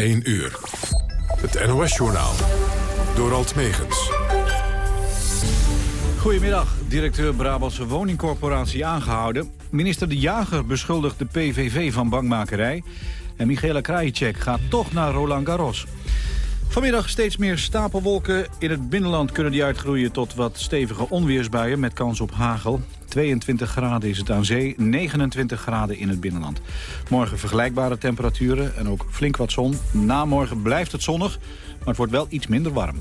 1 uur. Het NOS-journaal. Door Alt Megens. Goedemiddag. Directeur Brabantse Woningcorporatie aangehouden. Minister De Jager beschuldigt de PVV van bankmakerij. En Michela Krajicek gaat toch naar Roland Garros. Vanmiddag steeds meer stapelwolken. In het binnenland kunnen die uitgroeien tot wat stevige onweersbuien met kans op hagel. 22 graden is het aan zee, 29 graden in het binnenland. Morgen vergelijkbare temperaturen en ook flink wat zon. Na morgen blijft het zonnig, maar het wordt wel iets minder warm.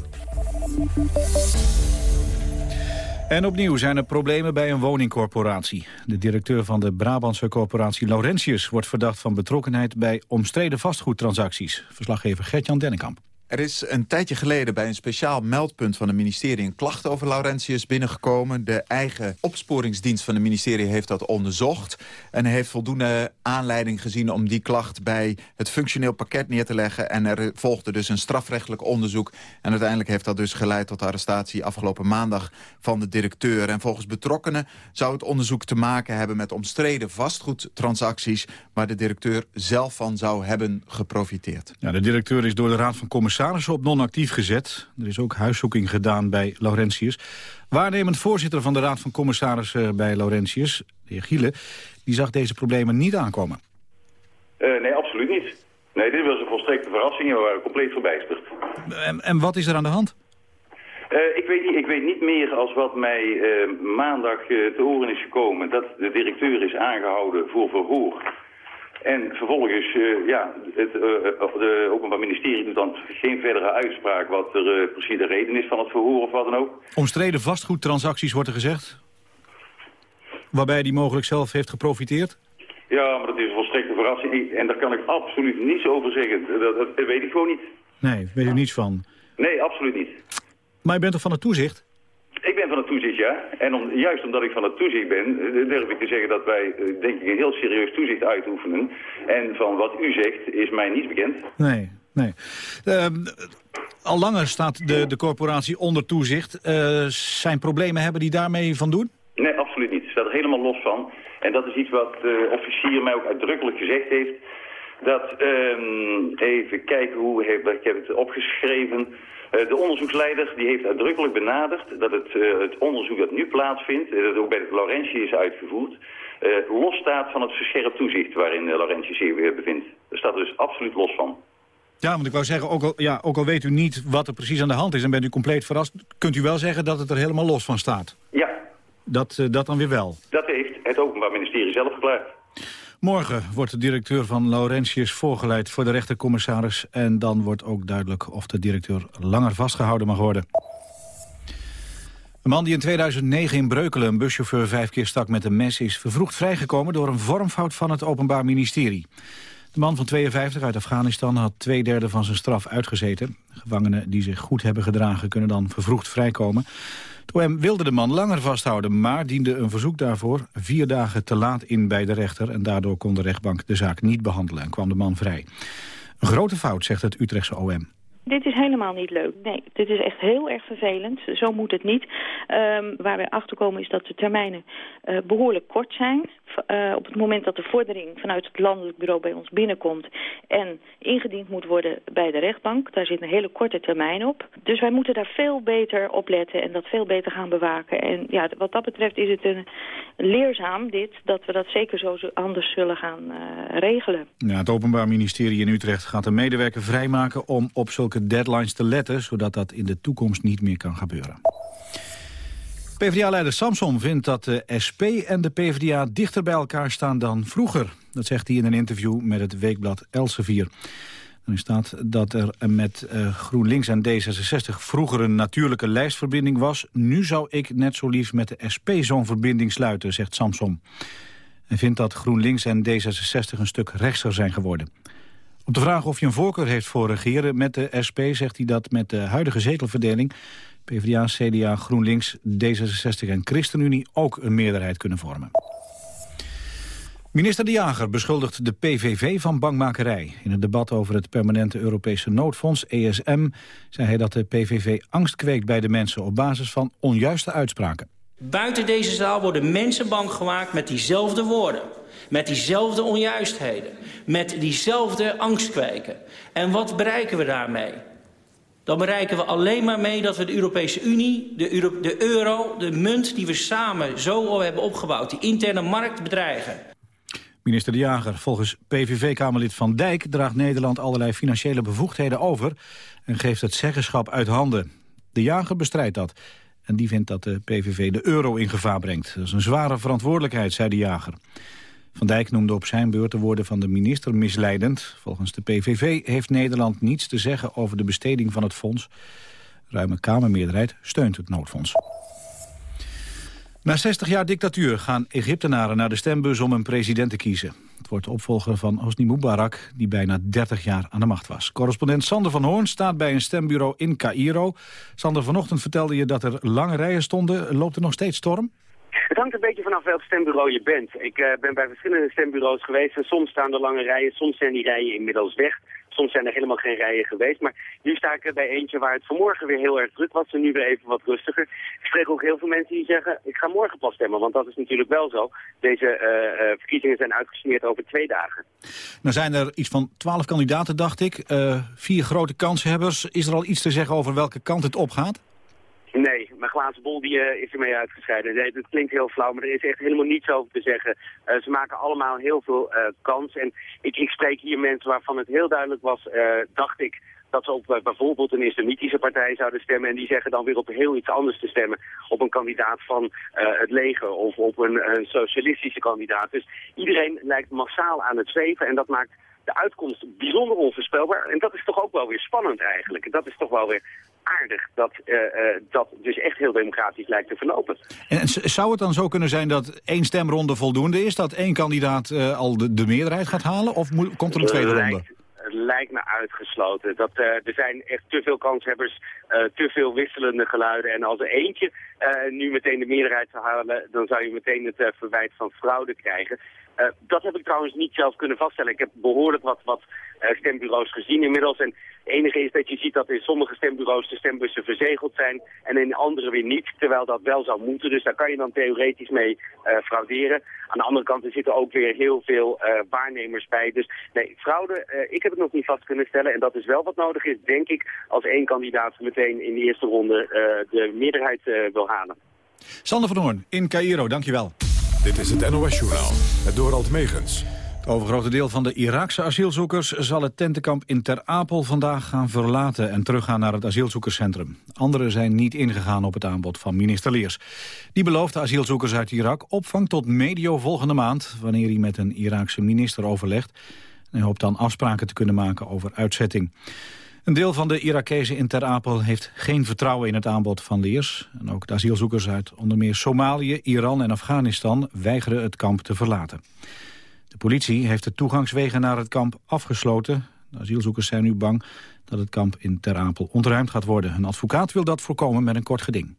En opnieuw zijn er problemen bij een woningcorporatie. De directeur van de Brabantse corporatie Laurentius wordt verdacht van betrokkenheid bij omstreden vastgoedtransacties. Verslaggever Gert-Jan Dennekamp. Er is een tijdje geleden bij een speciaal meldpunt van het ministerie... een klacht over Laurentius binnengekomen. De eigen opsporingsdienst van het ministerie heeft dat onderzocht... en heeft voldoende aanleiding gezien om die klacht... bij het functioneel pakket neer te leggen. En er volgde dus een strafrechtelijk onderzoek. En uiteindelijk heeft dat dus geleid tot de arrestatie... afgelopen maandag van de directeur. En volgens betrokkenen zou het onderzoek te maken hebben... met omstreden vastgoedtransacties... waar de directeur zelf van zou hebben geprofiteerd. Ja, de directeur is door de Raad van Commissarissen commissarissen op non-actief gezet. Er is ook huiszoeking gedaan bij Laurentius. Waarnemend voorzitter van de Raad van Commissarissen bij Laurentius, de heer Giele, die zag deze problemen niet aankomen. Uh, nee, absoluut niet. Nee, dit was een volstrekte verrassing en we waren compleet verbijsterd. En, en wat is er aan de hand? Uh, ik, weet niet, ik weet niet meer als wat mij uh, maandag te horen is gekomen... dat de directeur is aangehouden voor verhoor. En vervolgens, uh, ja, het uh, de Openbaar Ministerie doet dan geen verdere uitspraak wat er uh, precies de reden is van het verhoor of wat dan ook. Omstreden vastgoedtransacties wordt er gezegd? Waarbij die mogelijk zelf heeft geprofiteerd? Ja, maar dat is een volstrekte verrassing. En daar kan ik absoluut niets over zeggen. Dat, dat weet ik gewoon niet. Nee, weet u niets van? Nee, absoluut niet. Maar je bent toch van het toezicht? Ik ben van het toezicht, ja. En om, juist omdat ik van het toezicht ben, eh, durf ik te zeggen dat wij, eh, denk ik, een heel serieus toezicht uitoefenen. En van wat u zegt, is mij niets bekend. Nee, nee. Uh, al langer staat de, de corporatie onder toezicht. Uh, zijn problemen hebben die daarmee van doen? Nee, absoluut niet. Het staat er helemaal los van. En dat is iets wat de officier mij ook uitdrukkelijk gezegd heeft. Dat, um, even kijken hoe, ik heb het opgeschreven... Eh, de onderzoeksleider die heeft uitdrukkelijk benaderd dat het, uh, het onderzoek dat nu plaatsvindt, uh, dat ook bij het Laurentius is uitgevoerd, los staat van het verscherpt toezicht waarin Laurentius zich weer bevindt. Daar staat er dus absoluut los van. Ja, want ik wou zeggen, ook al, ja, ook al weet u niet wat er precies aan de hand is en bent u compleet verrast, kunt u wel zeggen dat het er helemaal los van staat? Ja. Dat, dat dan weer wel? Dat heeft het Openbaar Ministerie zelf verklaard. Morgen wordt de directeur van Laurentius voorgeleid voor de rechtercommissaris. En dan wordt ook duidelijk of de directeur langer vastgehouden mag worden. Een man die in 2009 in Breukelen een buschauffeur vijf keer stak met een mes... is vervroegd vrijgekomen door een vormfout van het Openbaar Ministerie. De man van 52 uit Afghanistan had twee derde van zijn straf uitgezeten. Gevangenen die zich goed hebben gedragen kunnen dan vervroegd vrijkomen. OM wilde de man langer vasthouden, maar diende een verzoek daarvoor vier dagen te laat in bij de rechter. En daardoor kon de rechtbank de zaak niet behandelen en kwam de man vrij. Een grote fout, zegt het Utrechtse OM. Dit is helemaal niet leuk. Nee, dit is echt heel erg vervelend. Zo moet het niet. Um, waar we achter komen is dat de termijnen uh, behoorlijk kort zijn. Uh, op het moment dat de vordering vanuit het landelijk bureau bij ons binnenkomt... en ingediend moet worden bij de rechtbank, daar zit een hele korte termijn op. Dus wij moeten daar veel beter op letten en dat veel beter gaan bewaken. En ja, wat dat betreft is het een leerzaam dit... dat we dat zeker zo anders zullen gaan uh, regelen. Ja, het Openbaar Ministerie in Utrecht gaat een medewerker vrijmaken... om op zulke deadlines te letten... zodat dat in de toekomst niet meer kan gebeuren. PvdA-leider Samson vindt dat de SP en de PvdA dichter bij elkaar staan dan vroeger. Dat zegt hij in een interview met het weekblad Elsevier. Er staat dat er met uh, GroenLinks en D66 vroeger een natuurlijke lijstverbinding was. Nu zou ik net zo lief met de SP zo'n verbinding sluiten, zegt Samson. Hij vindt dat GroenLinks en D66 een stuk rechtser zijn geworden. Op de vraag of hij een voorkeur heeft voor regeren met de SP... zegt hij dat met de huidige zetelverdeling... PvdA, CDA, GroenLinks, D66 en ChristenUnie ook een meerderheid kunnen vormen. Minister De Jager beschuldigt de PVV van bankmakerij. In het debat over het permanente Europese noodfonds, ESM... zei hij dat de PVV angst kweekt bij de mensen op basis van onjuiste uitspraken. Buiten deze zaal worden mensen bang gemaakt met diezelfde woorden. Met diezelfde onjuistheden. Met diezelfde angstkweken. En wat bereiken we daarmee? Dan bereiken we alleen maar mee dat we de Europese Unie, de, Euro, de euro, de munt die we samen zo hebben opgebouwd, die interne markt bedreigen. Minister De Jager, volgens PVV-kamerlid Van Dijk draagt Nederland allerlei financiële bevoegdheden over en geeft het zeggenschap uit handen. De Jager bestrijdt dat en die vindt dat de PVV de euro in gevaar brengt. Dat is een zware verantwoordelijkheid, zei De Jager. Van Dijk noemde op zijn beurt de woorden van de minister misleidend. Volgens de PVV heeft Nederland niets te zeggen over de besteding van het fonds. Ruime Kamermeerderheid steunt het noodfonds. Na 60 jaar dictatuur gaan Egyptenaren naar de stembus om een president te kiezen. Het wordt opvolger van Hosni Mubarak, die bijna 30 jaar aan de macht was. Correspondent Sander van Hoorn staat bij een stembureau in Cairo. Sander, vanochtend vertelde je dat er lange rijen stonden. Loopt er nog steeds storm? Hangt een beetje vanaf welk stembureau je bent. Ik uh, ben bij verschillende stembureaus geweest en soms staan er lange rijen, soms zijn die rijen inmiddels weg. Soms zijn er helemaal geen rijen geweest. Maar nu sta ik bij eentje waar het vanmorgen weer heel erg druk was en nu weer even wat rustiger. Ik spreek ook heel veel mensen die zeggen, ik ga morgen pas stemmen. Want dat is natuurlijk wel zo. Deze uh, uh, verkiezingen zijn uitgesmeerd over twee dagen. Nou zijn er iets van twaalf kandidaten, dacht ik. Vier grote kanshebbers. Is er al iets te zeggen over welke kant het opgaat? Nee, mijn glazen bol die, uh, is ermee uitgescheiden. Nee, dat klinkt heel flauw, maar er is echt helemaal niets over te zeggen. Uh, ze maken allemaal heel veel uh, kans. En ik, ik spreek hier mensen waarvan het heel duidelijk was, dacht ik, dat ze op bijvoorbeeld een islamitische partij zouden stemmen... en die zeggen dan weer op heel iets anders te stemmen. Op een kandidaat van het leger of op een, een socialistische kandidaat. Dus iedereen lijkt massaal aan het zweven en dat maakt de uitkomst bijzonder onvoorspelbaar. En dat is toch ook wel weer spannend eigenlijk. Dat is toch wel weer aardig dat uh, uh, dat dus echt heel democratisch lijkt te verlopen. En zou het dan zo kunnen zijn dat één stemronde voldoende is? Dat één kandidaat uh, al de, de, meerderheid gaat halen? Of moet, komt er een tweede lijkt, ronde? Het lijkt me uitgesloten. Dat, er zijn echt te veel kanshebbers, te veel wisselende geluiden. En als er eentje nu meteen de meerderheid zou halen... dan zou je meteen het verwijt van fraude krijgen. Uh, dat heb ik trouwens niet zelf kunnen vaststellen. Ik heb behoorlijk wat, wat uh, stembureaus gezien inmiddels. En het enige is dat je ziet dat in sommige stembureaus de stembussen verzegeld zijn en in andere weer niet, terwijl dat wel zou moeten. Dus daar kan je dan theoretisch mee uh, frauderen. Aan de andere kant er zitten ook weer heel veel waarnemers bij. Dus nee, fraude, ik heb het nog niet vast kunnen stellen. En dat is wel wat nodig is, denk ik, als één kandidaat meteen in de eerste ronde de meerderheid wil halen. Sander van Hoorn in Cairo, dankjewel. Dit is het NOS-journaal, het Dorald Megens. Het overgrote deel van de Iraakse asielzoekers zal het tentenkamp in Ter Apel vandaag gaan verlaten en teruggaan naar het asielzoekerscentrum. Anderen zijn niet ingegaan op het aanbod van minister Leers. Die belooft de asielzoekers uit Irak opvang tot medio volgende maand, wanneer hij met een Iraakse minister overlegt. En hij hoopt dan afspraken te kunnen maken over uitzetting. Een deel van de Irakezen in Ter Apel heeft geen vertrouwen in het aanbod van Leers. En ook de asielzoekers uit onder meer Somalië, Iran en Afghanistan weigeren het kamp te verlaten. De politie heeft de toegangswegen naar het kamp afgesloten. De asielzoekers zijn nu bang dat het kamp in Ter Apel ontruimd gaat worden. Een advocaat wil dat voorkomen met een kort geding.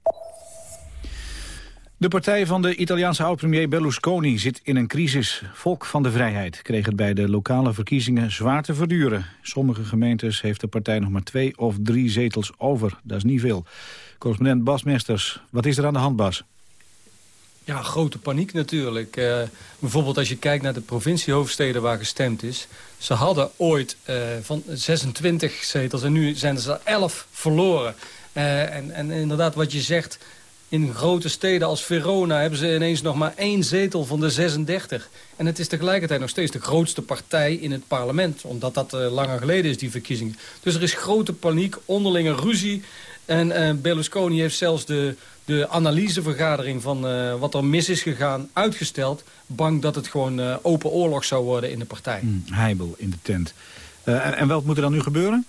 De partij van de Italiaanse oud-premier Berlusconi zit in een crisis. Volk van de Vrijheid kreeg het bij de lokale verkiezingen zwaar te verduren. Sommige gemeentes heeft de partij nog maar twee of drie zetels over. Dat is niet veel. Correspondent Bas Mesters, wat is er aan de hand, Bas? Ja, grote paniek natuurlijk. Uh, bijvoorbeeld als je kijkt naar de provinciehoofdsteden waar gestemd is. Ze hadden ooit uh, van 26 zetels en nu zijn er 11 verloren. Uh, en, en inderdaad wat je zegt in grote steden als Verona hebben ze ineens nog maar één zetel van de 36. En het is tegelijkertijd nog steeds de grootste partij in het parlement. Omdat dat uh, langer geleden is, die verkiezingen. Dus er is grote paniek, onderlinge ruzie. En uh, Berlusconi heeft zelfs de, de analysevergadering van uh, wat er mis is gegaan uitgesteld. Bang dat het gewoon open oorlog zou worden in de partij. Hmm, heibel in de tent. en, en wat moet er dan nu gebeuren?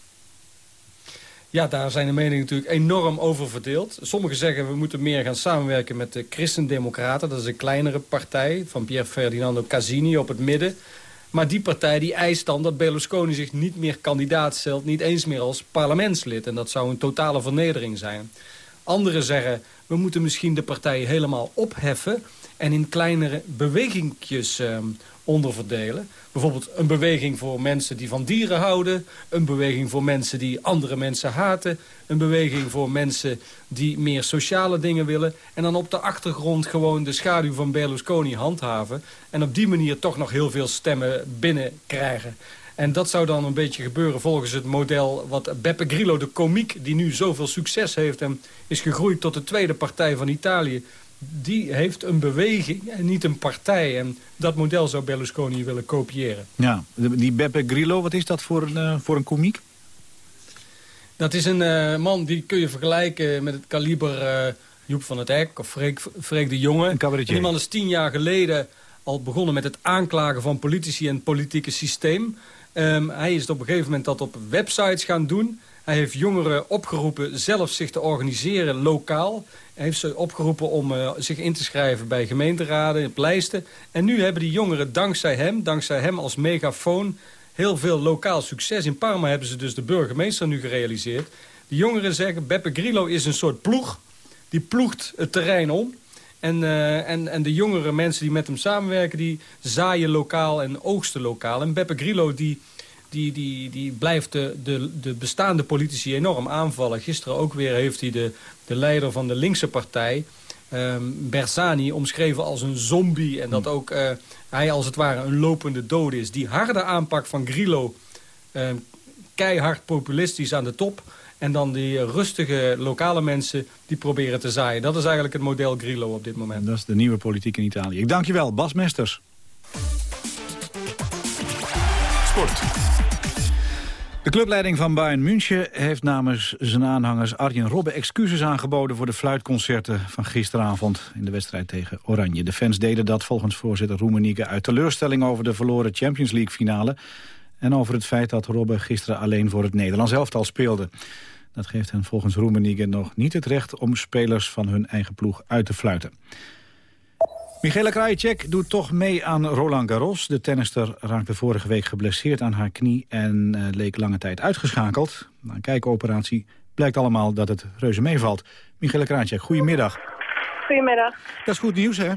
Ja, daar zijn de meningen natuurlijk enorm over verdeeld. Sommigen zeggen we moeten meer gaan samenwerken met de Christendemocraten. Dat is een kleinere partij van Pier Ferdinando Casini op het midden. Maar die partij die eist dan dat Berlusconi zich niet meer kandidaat stelt... niet eens meer als parlementslid. En dat zou een totale vernedering zijn. Anderen zeggen we moeten misschien de partij helemaal opheffen... en in kleinere bewegingjes uh, onderverdelen. Bijvoorbeeld een beweging voor mensen die van dieren houden. Een beweging voor mensen die andere mensen haten. Een beweging voor mensen die meer sociale dingen willen. En dan op de achtergrond gewoon de schaduw van Berlusconi handhaven. En op die manier toch nog heel veel stemmen binnenkrijgen. En dat zou dan een beetje gebeuren volgens het model wat Beppe Grillo, de komiek... die nu zoveel succes heeft en is gegroeid tot de tweede partij van Italië... die heeft een beweging en niet een partij. En dat model zou Berlusconi willen kopiëren. Ja, die Beppe Grillo, wat is dat voor een, uh, voor een komiek? Dat is een uh, man die kun je vergelijken met het kaliber uh, Joep van het Hek of Freek, Freek de Jonge. Een die man is tien jaar geleden al begonnen met het aanklagen van politici en het politieke systeem. Um, hij is op een gegeven moment dat op websites gaan doen. Hij heeft jongeren opgeroepen zelf zich te organiseren lokaal. Hij heeft ze opgeroepen om uh, zich in te schrijven bij gemeenteraden, op lijsten. En nu hebben die jongeren dankzij hem, dankzij hem als megafoon... heel veel lokaal succes. In Parma hebben ze dus de burgemeester nu gerealiseerd. De jongeren zeggen, Beppe Grillo is een soort ploeg. Die ploegt het terrein om. En, uh, en, en de jongere mensen die met hem samenwerken... die zaaien lokaal en oogsten lokaal. En Beppe Grillo die, die, die, die blijft de, de, de bestaande politici enorm aanvallen. Gisteren ook weer heeft hij de, de leider van de linkse partij... Um, Bersani omschreven als een zombie. En dat ook uh, hij als het ware een lopende dood is. Die harde aanpak van Grillo... Uh, keihard populistisch aan de top... En dan die rustige lokale mensen die proberen te zaaien. Dat is eigenlijk het model Grillo op dit moment. Dat is de nieuwe politiek in Italië. Ik dank je wel, Bas Mesters. Sport. De clubleiding van Bayern München heeft namens zijn aanhangers Arjen Robben excuses aangeboden voor de fluitconcerten van gisteravond in de wedstrijd tegen Oranje. De fans deden dat volgens voorzitter Roemenigge uit teleurstelling over de verloren Champions League finale en over het feit dat Robben gisteren alleen voor het Nederlands elftal speelde. Dat geeft hen volgens Roemenigge nog niet het recht om spelers van hun eigen ploeg uit te fluiten. Michela Krajicek doet toch mee aan Roland Garros. De tennister raakte vorige week geblesseerd aan haar knie en uh, leek lange tijd uitgeschakeld. Na een kijkoperatie blijkt allemaal dat het reuze meevalt. Michela Krajicek, goedemiddag. Goedemiddag. Dat is goed nieuws, hè?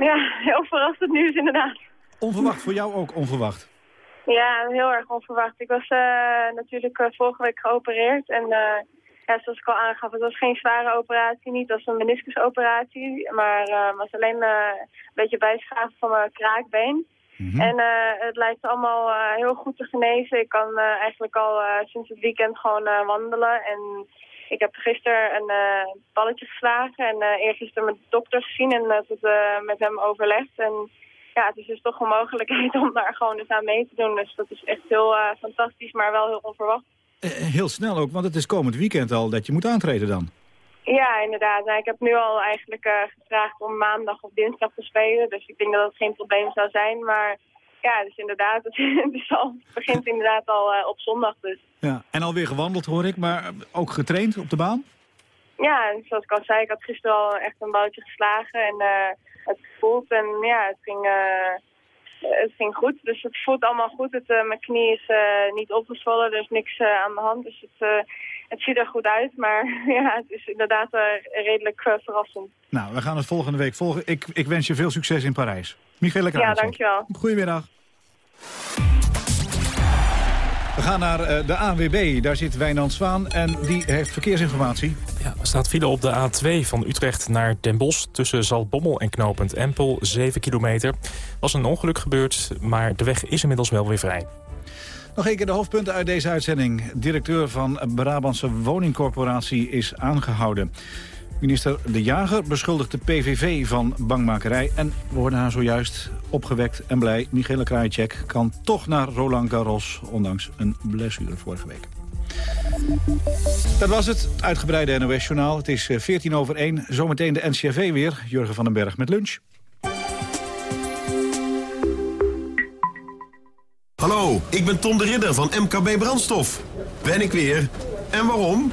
Ja, heel verrassend nieuws inderdaad. Onverwacht, voor jou ook onverwacht? Ja, heel erg onverwacht. Ik was uh, natuurlijk uh, vorige week geopereerd en ja, zoals ik al aangaf, het was geen zware operatie, niet als een meniscusoperatie, maar was alleen een beetje bijschaven van mijn kraakbeen. Mm -hmm. En het lijkt allemaal heel goed te genezen. Ik kan eigenlijk al sinds het weekend gewoon wandelen en ik heb gisteren een balletje geslagen en eergisteren mijn dokter gezien en het met hem overlegd en ja, het is dus toch een mogelijkheid om daar gewoon eens aan mee te doen. Dus dat is echt heel uh, fantastisch, maar wel heel onverwacht. Uh, heel snel ook, want het is komend weekend al dat je moet aantreden dan. Ja, inderdaad. Nou, ik heb nu al eigenlijk uh, gevraagd om maandag of dinsdag te spelen. Dus ik denk dat het geen probleem zou zijn. Maar ja, dus inderdaad, het, is al, het begint inderdaad al op zondag dus. Ja, en alweer gewandeld hoor ik, maar ook getraind op de baan? Ja, zoals ik al zei, ik had gisteren al echt een boutje geslagen en het voelt. En ja, het ging, het ging goed. Dus het voelt allemaal goed. Het, uh, mijn knie is uh, niet opgezwollen, er is niks aan de hand. Dus het, het ziet er goed uit. Maar ja, het is inderdaad redelijk verrassend. Nou, we gaan het volgende week volgen. Ik, ik wens je veel succes in Parijs. Michele Ja, dankjewel. Goedemiddag. We gaan naar uh, de ANWB. Daar zit Wijnand Zwaan en die heeft verkeersinformatie. Ja, er staat file op de A2 van Utrecht naar Den Bosch... tussen Zaltbommel en knooppunt Empel, 7 kilometer. was een ongeluk gebeurd, maar de weg is inmiddels wel weer vrij. Nog een keer de hoofdpunten uit deze uitzending. Directeur van Brabantse Woningcorporatie is aangehouden. Minister De Jager beschuldigt de PVV van bangmakerij. En we hoorden haar zojuist opgewekt en blij. Michele Krajicek kan toch naar Roland Garros, ondanks een blessure vorige week. Dat was het, het uitgebreide NOS-journaal. Het is 14 over 1, zometeen de NCRV weer. Jurgen van den Berg met lunch. Hallo, ik ben Tom de Ridder van MKB Brandstof. Ben ik weer. En waarom?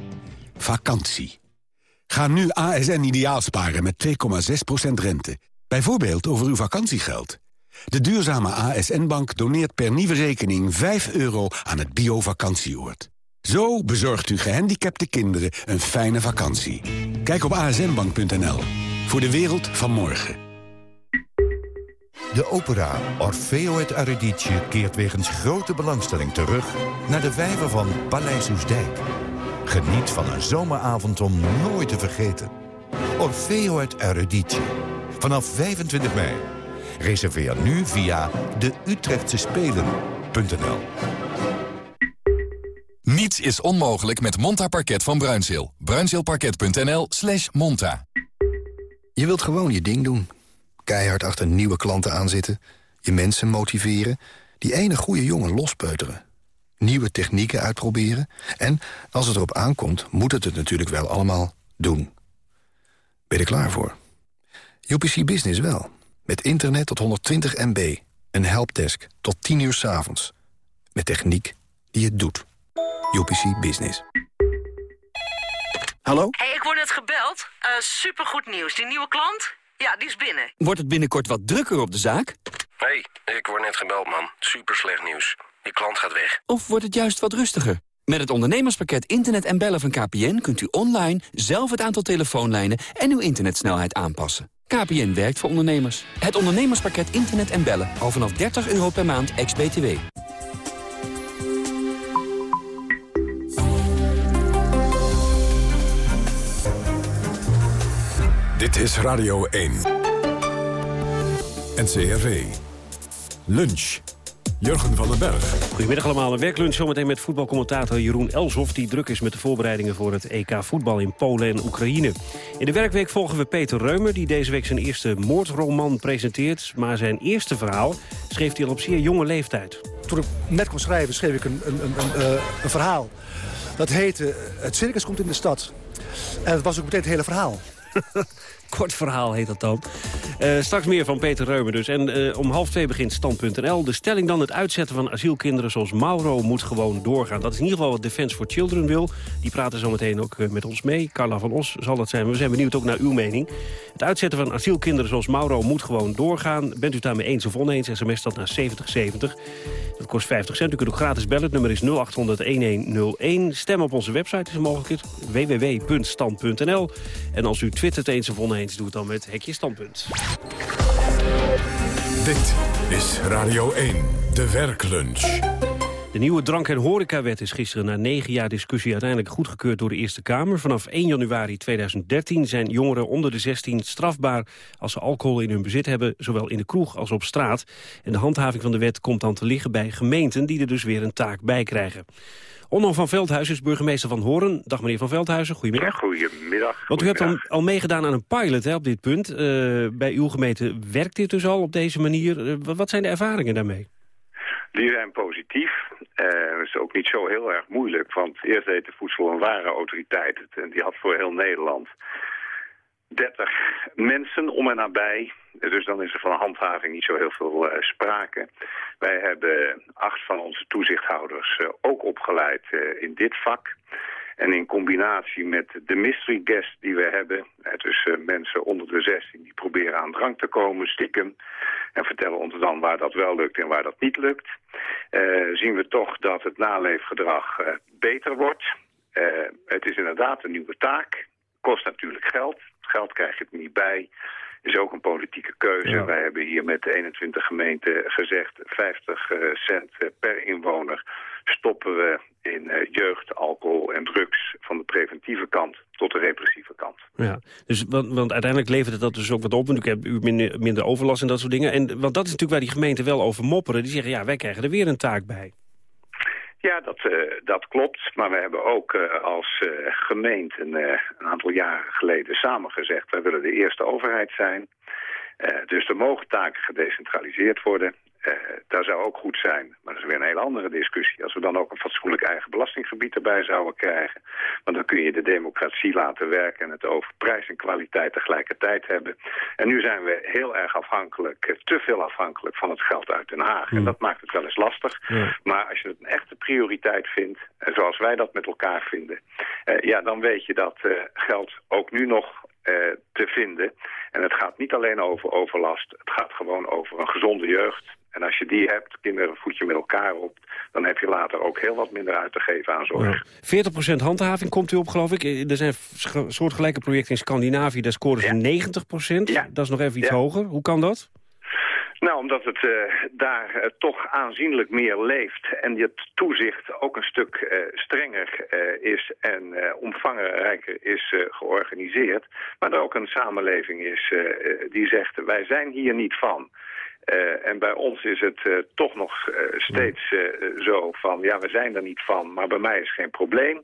Vakantie. Ga nu ASN ideaal sparen met 2,6% rente. Bijvoorbeeld over uw vakantiegeld. De duurzame ASN-bank doneert per nieuwe rekening 5 euro aan het bio-vakantieoord. Zo bezorgt u gehandicapte kinderen een fijne vakantie. Kijk op asnbank.nl. Voor de wereld van morgen. De opera Orfeo het Eurydice keert wegens grote belangstelling terug... naar de vijver van Paleis Oesdijk. Geniet van een zomeravond om nooit te vergeten. Orfeo het Eurydice. Vanaf 25 mei. Reserveer nu via de Utrechtse Spelen.nl. Niets is onmogelijk met Monta Parket van Bruinzeel. Bruinzeelparket.nl slash monta. Je wilt gewoon je ding doen. Keihard achter nieuwe klanten aanzitten. Je mensen motiveren. Die ene goede jongen lospeuteren. Nieuwe technieken uitproberen. En als het erop aankomt, moet het het natuurlijk wel allemaal doen. Ben je er klaar voor? UPC Business wel. Met internet tot 120 MB. Een helpdesk tot 10 uur s avonds. Met techniek die het doet. UPC Business. Hallo? hey, ik word net gebeld. Uh, supergoed nieuws. Die nieuwe klant? Ja, die is binnen. Wordt het binnenkort wat drukker op de zaak? hey, ik word net gebeld, man. Super slecht nieuws. Die klant gaat weg. Of wordt het juist wat rustiger? Met het ondernemerspakket Internet en Bellen van KPN... kunt u online zelf het aantal telefoonlijnen en uw internetsnelheid aanpassen. KPN werkt voor ondernemers. Het ondernemerspakket Internet en Bellen. Al vanaf 30 euro per maand, ex-BTW. Dit is Radio 1. NCRV. Lunch. Jurgen van den Berg. Goedemiddag allemaal. Een werklunch zometeen met voetbalcommentator Jeroen Elsof... die druk is met de voorbereidingen voor het EK voetbal in Polen en Oekraïne. In de werkweek volgen we Peter Reumer... die deze week zijn eerste moordroman presenteert. Maar zijn eerste verhaal schreef hij al op zeer jonge leeftijd. Toen ik net kon schrijven, schreef ik een, een, een, een, een verhaal. Dat heette Het circus komt in de stad. En dat was ook meteen het hele verhaal. Kort verhaal heet dat dan. Uh, straks meer van Peter Reumer dus. En uh, om half twee begint stand.nl. De stelling dan het uitzetten van asielkinderen zoals Mauro moet gewoon doorgaan. Dat is in ieder geval wat Defense for Children wil. Die praten zometeen ook uh, met ons mee. Carla van Os zal dat zijn. We zijn benieuwd ook naar uw mening. Het uitzetten van asielkinderen zoals Mauro moet gewoon doorgaan. Bent u daarmee eens of oneens? SMS dat naar 7070. Dat kost 50 cent. U kunt ook gratis bellen. Het nummer is 0800-1101. Stem op onze website is een mogelijkheid. www.stand.nl. En als u twittert eens of oneens, doe het dan met Hekje Standpunt. Dit is Radio 1, de werklunch. De nieuwe drank- en horecawet is gisteren na negen jaar discussie uiteindelijk goedgekeurd door de Eerste Kamer. Vanaf 1 januari 2013 zijn jongeren onder de 16 strafbaar als ze alcohol in hun bezit hebben, zowel in de kroeg als op straat. En de handhaving van de wet komt dan te liggen bij gemeenten die er dus weer een taak bij krijgen. Onno van Veldhuizen is burgemeester van Horen. Dag meneer van Veldhuizen, goedemiddag. goedemiddag. Want u hebt al, al meegedaan aan een pilot hè, op dit punt. Uh, bij uw gemeente werkt dit dus al op deze manier. Uh, wat zijn de ervaringen daarmee? Die zijn positief. Uh, dat is ook niet zo heel erg moeilijk. Want eerst deed de Voedsel- en Warenautoriteit het. En die had voor heel Nederland 30 mensen om en nabij. Dus dan is er van handhaving niet zo heel veel uh, sprake. Wij hebben acht van onze toezichthouders uh, ook opgeleid uh, in dit vak. En in combinatie met de mystery guest die we hebben... dus mensen onder de 16 die proberen aan drank te komen, stiekem... en vertellen ons dan waar dat wel lukt en waar dat niet lukt... zien we toch dat het naleefgedrag beter wordt. het is inderdaad een nieuwe taak. Kost natuurlijk geld. Geld krijg je er niet bij is ook een politieke keuze. Ja. Wij hebben hier met de 21 gemeenten gezegd... 50 cent per inwoner stoppen we in uh, jeugd, alcohol en drugs... van de preventieve kant tot de repressieve kant. Ja, dus, want, want uiteindelijk levert het dat dus ook wat op. Want ik heb u minder, minder overlast en dat soort dingen. En, want dat is natuurlijk waar die gemeenten wel over mopperen. Die zeggen, ja, wij krijgen er weer een taak bij. Ja, dat, uh, dat klopt. Maar we hebben ook uh, als uh, gemeente een aantal jaren geleden samen gezegd... wij willen de eerste overheid zijn. dus er mogen taken gedecentraliseerd worden. Eh, daar zou ook goed zijn. Maar dat is weer een hele andere discussie. Als we dan ook een fatsoenlijk eigen belastinggebied erbij zouden krijgen... want dan kun je de democratie laten werken... en het over prijs en kwaliteit tegelijkertijd hebben. En nu zijn we heel erg afhankelijk, eh, te veel afhankelijk van het geld uit Den Haag. En dat maakt het wel eens lastig. Maar als je het een echte prioriteit vindt, en zoals wij dat met elkaar vinden... eh, ja, dan weet je dat eh, geld ook nu nog eh, te vinden. En het gaat niet alleen over overlast. Het gaat gewoon over een gezonde jeugd. En als je die hebt, kinderen voed je met elkaar op... dan heb je later ook heel wat minder uit te geven aan zorg. 40% handhaving komt u op, geloof ik. Er zijn soortgelijke projecten in Scandinavië, daar scoren ze 90%. Dat is nog even iets Ja. hoger. Hoe kan dat? Nou, omdat het eh, daar eh, toch aanzienlijk meer leeft en het toezicht ook een stuk eh, strenger eh, is en eh, omvangrijker is eh, georganiseerd. Maar er ook een samenleving is eh, eh, die zegt, wij zijn hier niet van. Eh, en bij ons is het eh, toch nog eh, steeds zo van, ja, we zijn er niet van, maar bij mij is geen probleem.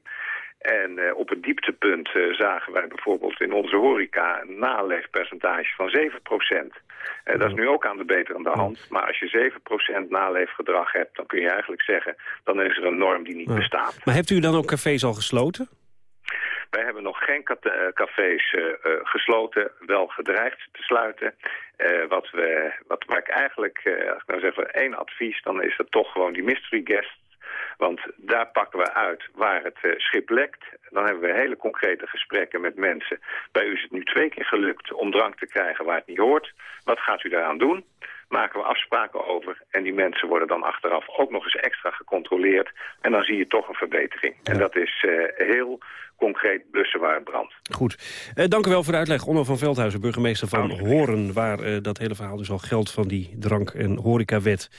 En op het dieptepunt zagen wij bijvoorbeeld in onze horeca een naleefpercentage van 7% Eh, dat is nu ook aan de beterende hand. Maar als je 7% naleefgedrag hebt, dan kun je eigenlijk zeggen... dan is er een norm die niet bestaat. Maar hebt u dan ook cafés al gesloten? Wij hebben nog geen eh, cafés eh, eh, gesloten, wel gedreigd te sluiten. Wat we, wat, waar ik eigenlijk, als ik nou zeg maar één advies, dan is dat toch gewoon die mystery guests. Want daar pakken we uit waar het schip lekt. Dan hebben we hele concrete gesprekken met mensen. Bij u is het nu twee keer gelukt om drank te krijgen waar het niet hoort. Wat gaat u daaraan doen? Maken we afspraken over. En die mensen worden dan achteraf ook nog eens extra gecontroleerd. En dan zie je toch een verbetering. En dat is heel concreet blussen waar het brandt. Goed. Eh, dank u wel voor de uitleg. Onno van Veldhuizen, burgemeester van Horen... waar eh, dat hele verhaal dus al geldt van die drank- en horecawet.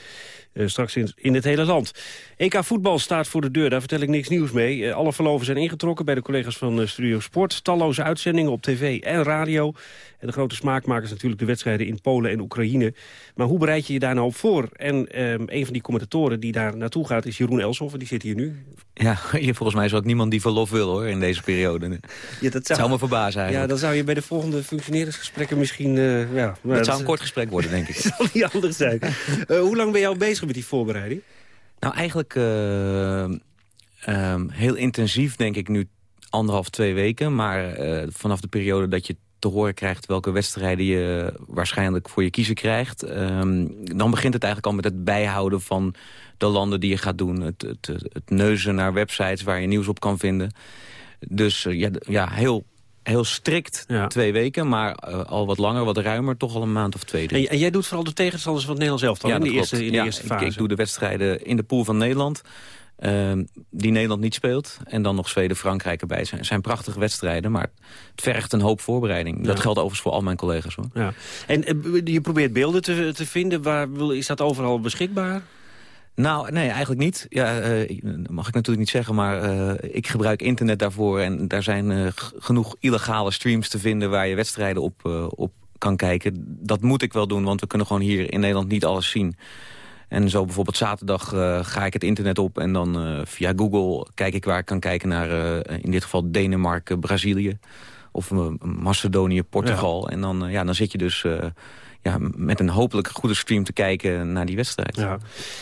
eh, straks in, in het hele land. EK voetbal staat voor de deur, daar vertel ik niks nieuws mee. Eh, alle verloven zijn ingetrokken bij de collega's van Studio Sport. Talloze uitzendingen op tv en radio. En de grote smaakmakers natuurlijk de wedstrijden in Polen en Oekraïne. Maar hoe bereid je je daar nou op voor? En ehm, een van die commentatoren die daar naartoe gaat is Jeroen Elshoff. Die zit hier nu. Ja, volgens mij is ook niemand die verlof wil hoor in deze periode. Ja, dat zou, me verbazen Ja, eigenlijk. dan zou je bij de volgende functioneringsgesprekken misschien... eh, ja, dat zou een kort gesprek worden, denk ik. zal niet anders zijn. Eh, hoe lang ben je al bezig met die voorbereiding? Nou, eigenlijk eh, ehm, heel intensief denk ik nu anderhalf, twee weken. Maar vanaf de periode dat je te horen krijgt welke wedstrijden je waarschijnlijk voor je kiezen krijgt. ehm, dan begint het eigenlijk al met het bijhouden van de landen die je gaat doen. Het, het, het neuzen naar websites waar je nieuws op kan vinden. Dus eh, ja, ja, heel, heel strikt twee weken, maar eh, al wat langer, wat ruimer. Toch al een maand of twee. En, en jij doet vooral de tegenstanders van het Nederlands elftal in, de eerste, in de Ja, eerste ik- fase. Ik, doe de wedstrijden in de pool van Nederland. Ehm, die Nederland niet speelt. En dan nog Zweden-Frankrijk erbij zijn. Het zijn prachtige wedstrijden, maar het vergt een hoop voorbereiding. Dat geldt overigens voor al mijn collega's. hoor. Ja. En eh, je probeert beelden te, te vinden. Waar, is dat overal beschikbaar? Nou, nee, eigenlijk niet. Ja, eh, mag ik natuurlijk niet zeggen, maar eh, ik gebruik internet daarvoor. En daar zijn genoeg illegale streams te vinden waar je wedstrijden op, op kan kijken. Dat moet ik wel doen, want we kunnen gewoon hier in Nederland niet alles zien. En zo bijvoorbeeld zaterdag eh, ga ik het internet op en dan eh, via Google kijk ik waar ik kan kijken naar eh, in dit geval Denemarken, Brazilië of Macedonië, Portugal. En dan, ja, dan zit je dus ja, met een hopelijk goede stream te kijken naar die wedstrijd. Ja.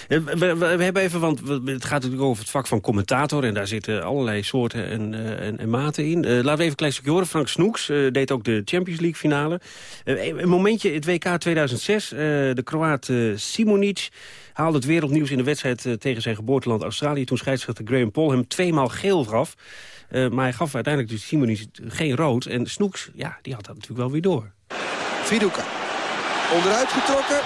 Eh, We, we- we hebben even, want het gaat natuurlijk over het vak van commentator... en daar zitten allerlei soorten en, eh, en, en maten in. Eh, laten we even een klein stukje horen. Frank Snoeks eh, deed ook de Champions League finale. Een momentje, het WK 2006. eh, de Kroaat Simonic haalde het wereldnieuws in de wedstrijd... tegen zijn geboorteland Australië... toen scheidsrechter Graham Paul hem tweemaal geel gaf. Eh, maar hij gaf uiteindelijk dus Simonic geen rood. En Snoeks, ja, die had dat natuurlijk wel weer door. Viduka. Onderuit getrokken.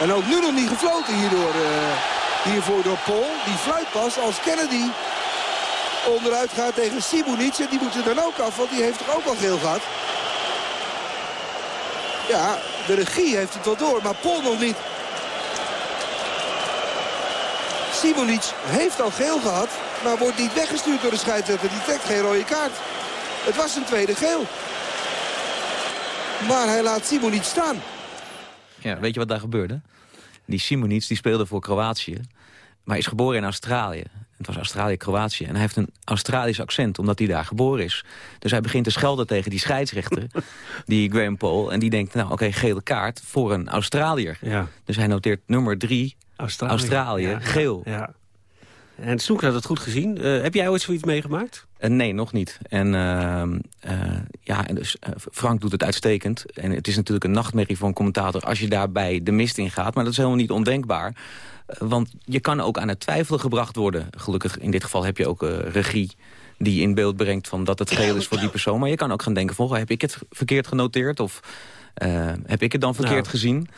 En ook nu nog niet gefloten hierdoor, eh, hiervoor door Paul. Die fluit pas als Kennedy onderuit gaat tegen Simonic. En die moet er dan ook af, want die heeft toch ook al geel gehad. Ja, de regie heeft het wel door, maar Paul nog niet. Simonic heeft al geel gehad, maar wordt niet weggestuurd door de scheidsrechter. Die trekt geen rode kaart. Het was een tweede geel. Maar hij laat Simonic staan. Ja, weet je wat daar gebeurde? Die Simonic die speelde voor Kroatië, maar is geboren in Australië. Het was Australië-Kroatië. En hij heeft een Australisch accent, omdat hij daar geboren is. Dus hij begint te schelden tegen die scheidsrechter, die Graham Paul. En die denkt, nou oké, gele kaart voor een Australiër. Ja. Dus hij noteert nummer drie, Australië, Australië, ja, geel. Ja. En Snoek had het goed gezien. Eh, heb jij ooit zoiets meegemaakt? Eh, nee, nog niet. En ehm, eh, ja, en dus, Frank doet het uitstekend. En het is natuurlijk een nachtmerrie voor een commentator... als je daarbij de mist in gaat. Maar dat is helemaal niet ondenkbaar. Want je kan ook aan het twijfelen gebracht worden. Gelukkig, in dit geval heb je ook eh, regie die in beeld brengt van dat het geel is voor die persoon. Maar je kan ook gaan denken van, heb ik het verkeerd genoteerd? Of eh, heb ik het dan verkeerd Nou, gezien?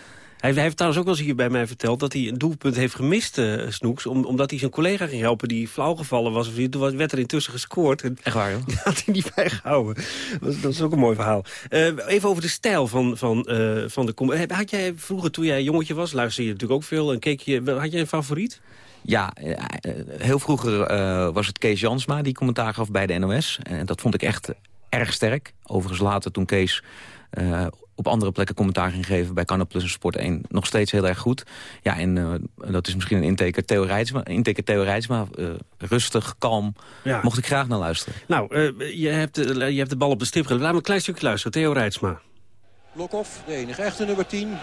Hij, hij heeft trouwens ook wel eens hier bij mij verteld dat hij een doelpunt heeft gemist, eh, Snoeks. Om, omdat hij zijn collega ging helpen die flauw gevallen was. Toen werd er intussen gescoord. En Echt waar, joh? Had hij niet bijgehouden. Dat, is- dat is ook een mooi verhaal. Eh, even over de stijl van, van, eh, van de... Heb- Had jij vroeger, toen jij jongetje was, luisterde je natuurlijk ook veel... en keek je, had jij een favoriet? Ja, heel vroeger was het Kees Jansma die commentaar gaf bij de NOS. En dat vond ik echt erg sterk. Overigens later toen Kees eh, op andere plekken commentaar ging geven... bij Canal Plus en Sport 1 nog steeds heel erg goed. Ja, en eh, dat is misschien een inteken Theo Rijtsma. Inteken Theo Rijtsma eh, rustig, kalm. Ja. Mocht ik graag naar luisteren. Nou, eh, je, hebt de, je hebt de bal op de stip gelegd. Laten we een klein stukje luisteren. Theo Rijtsma. Lokhoff, de enige echte nummer 10.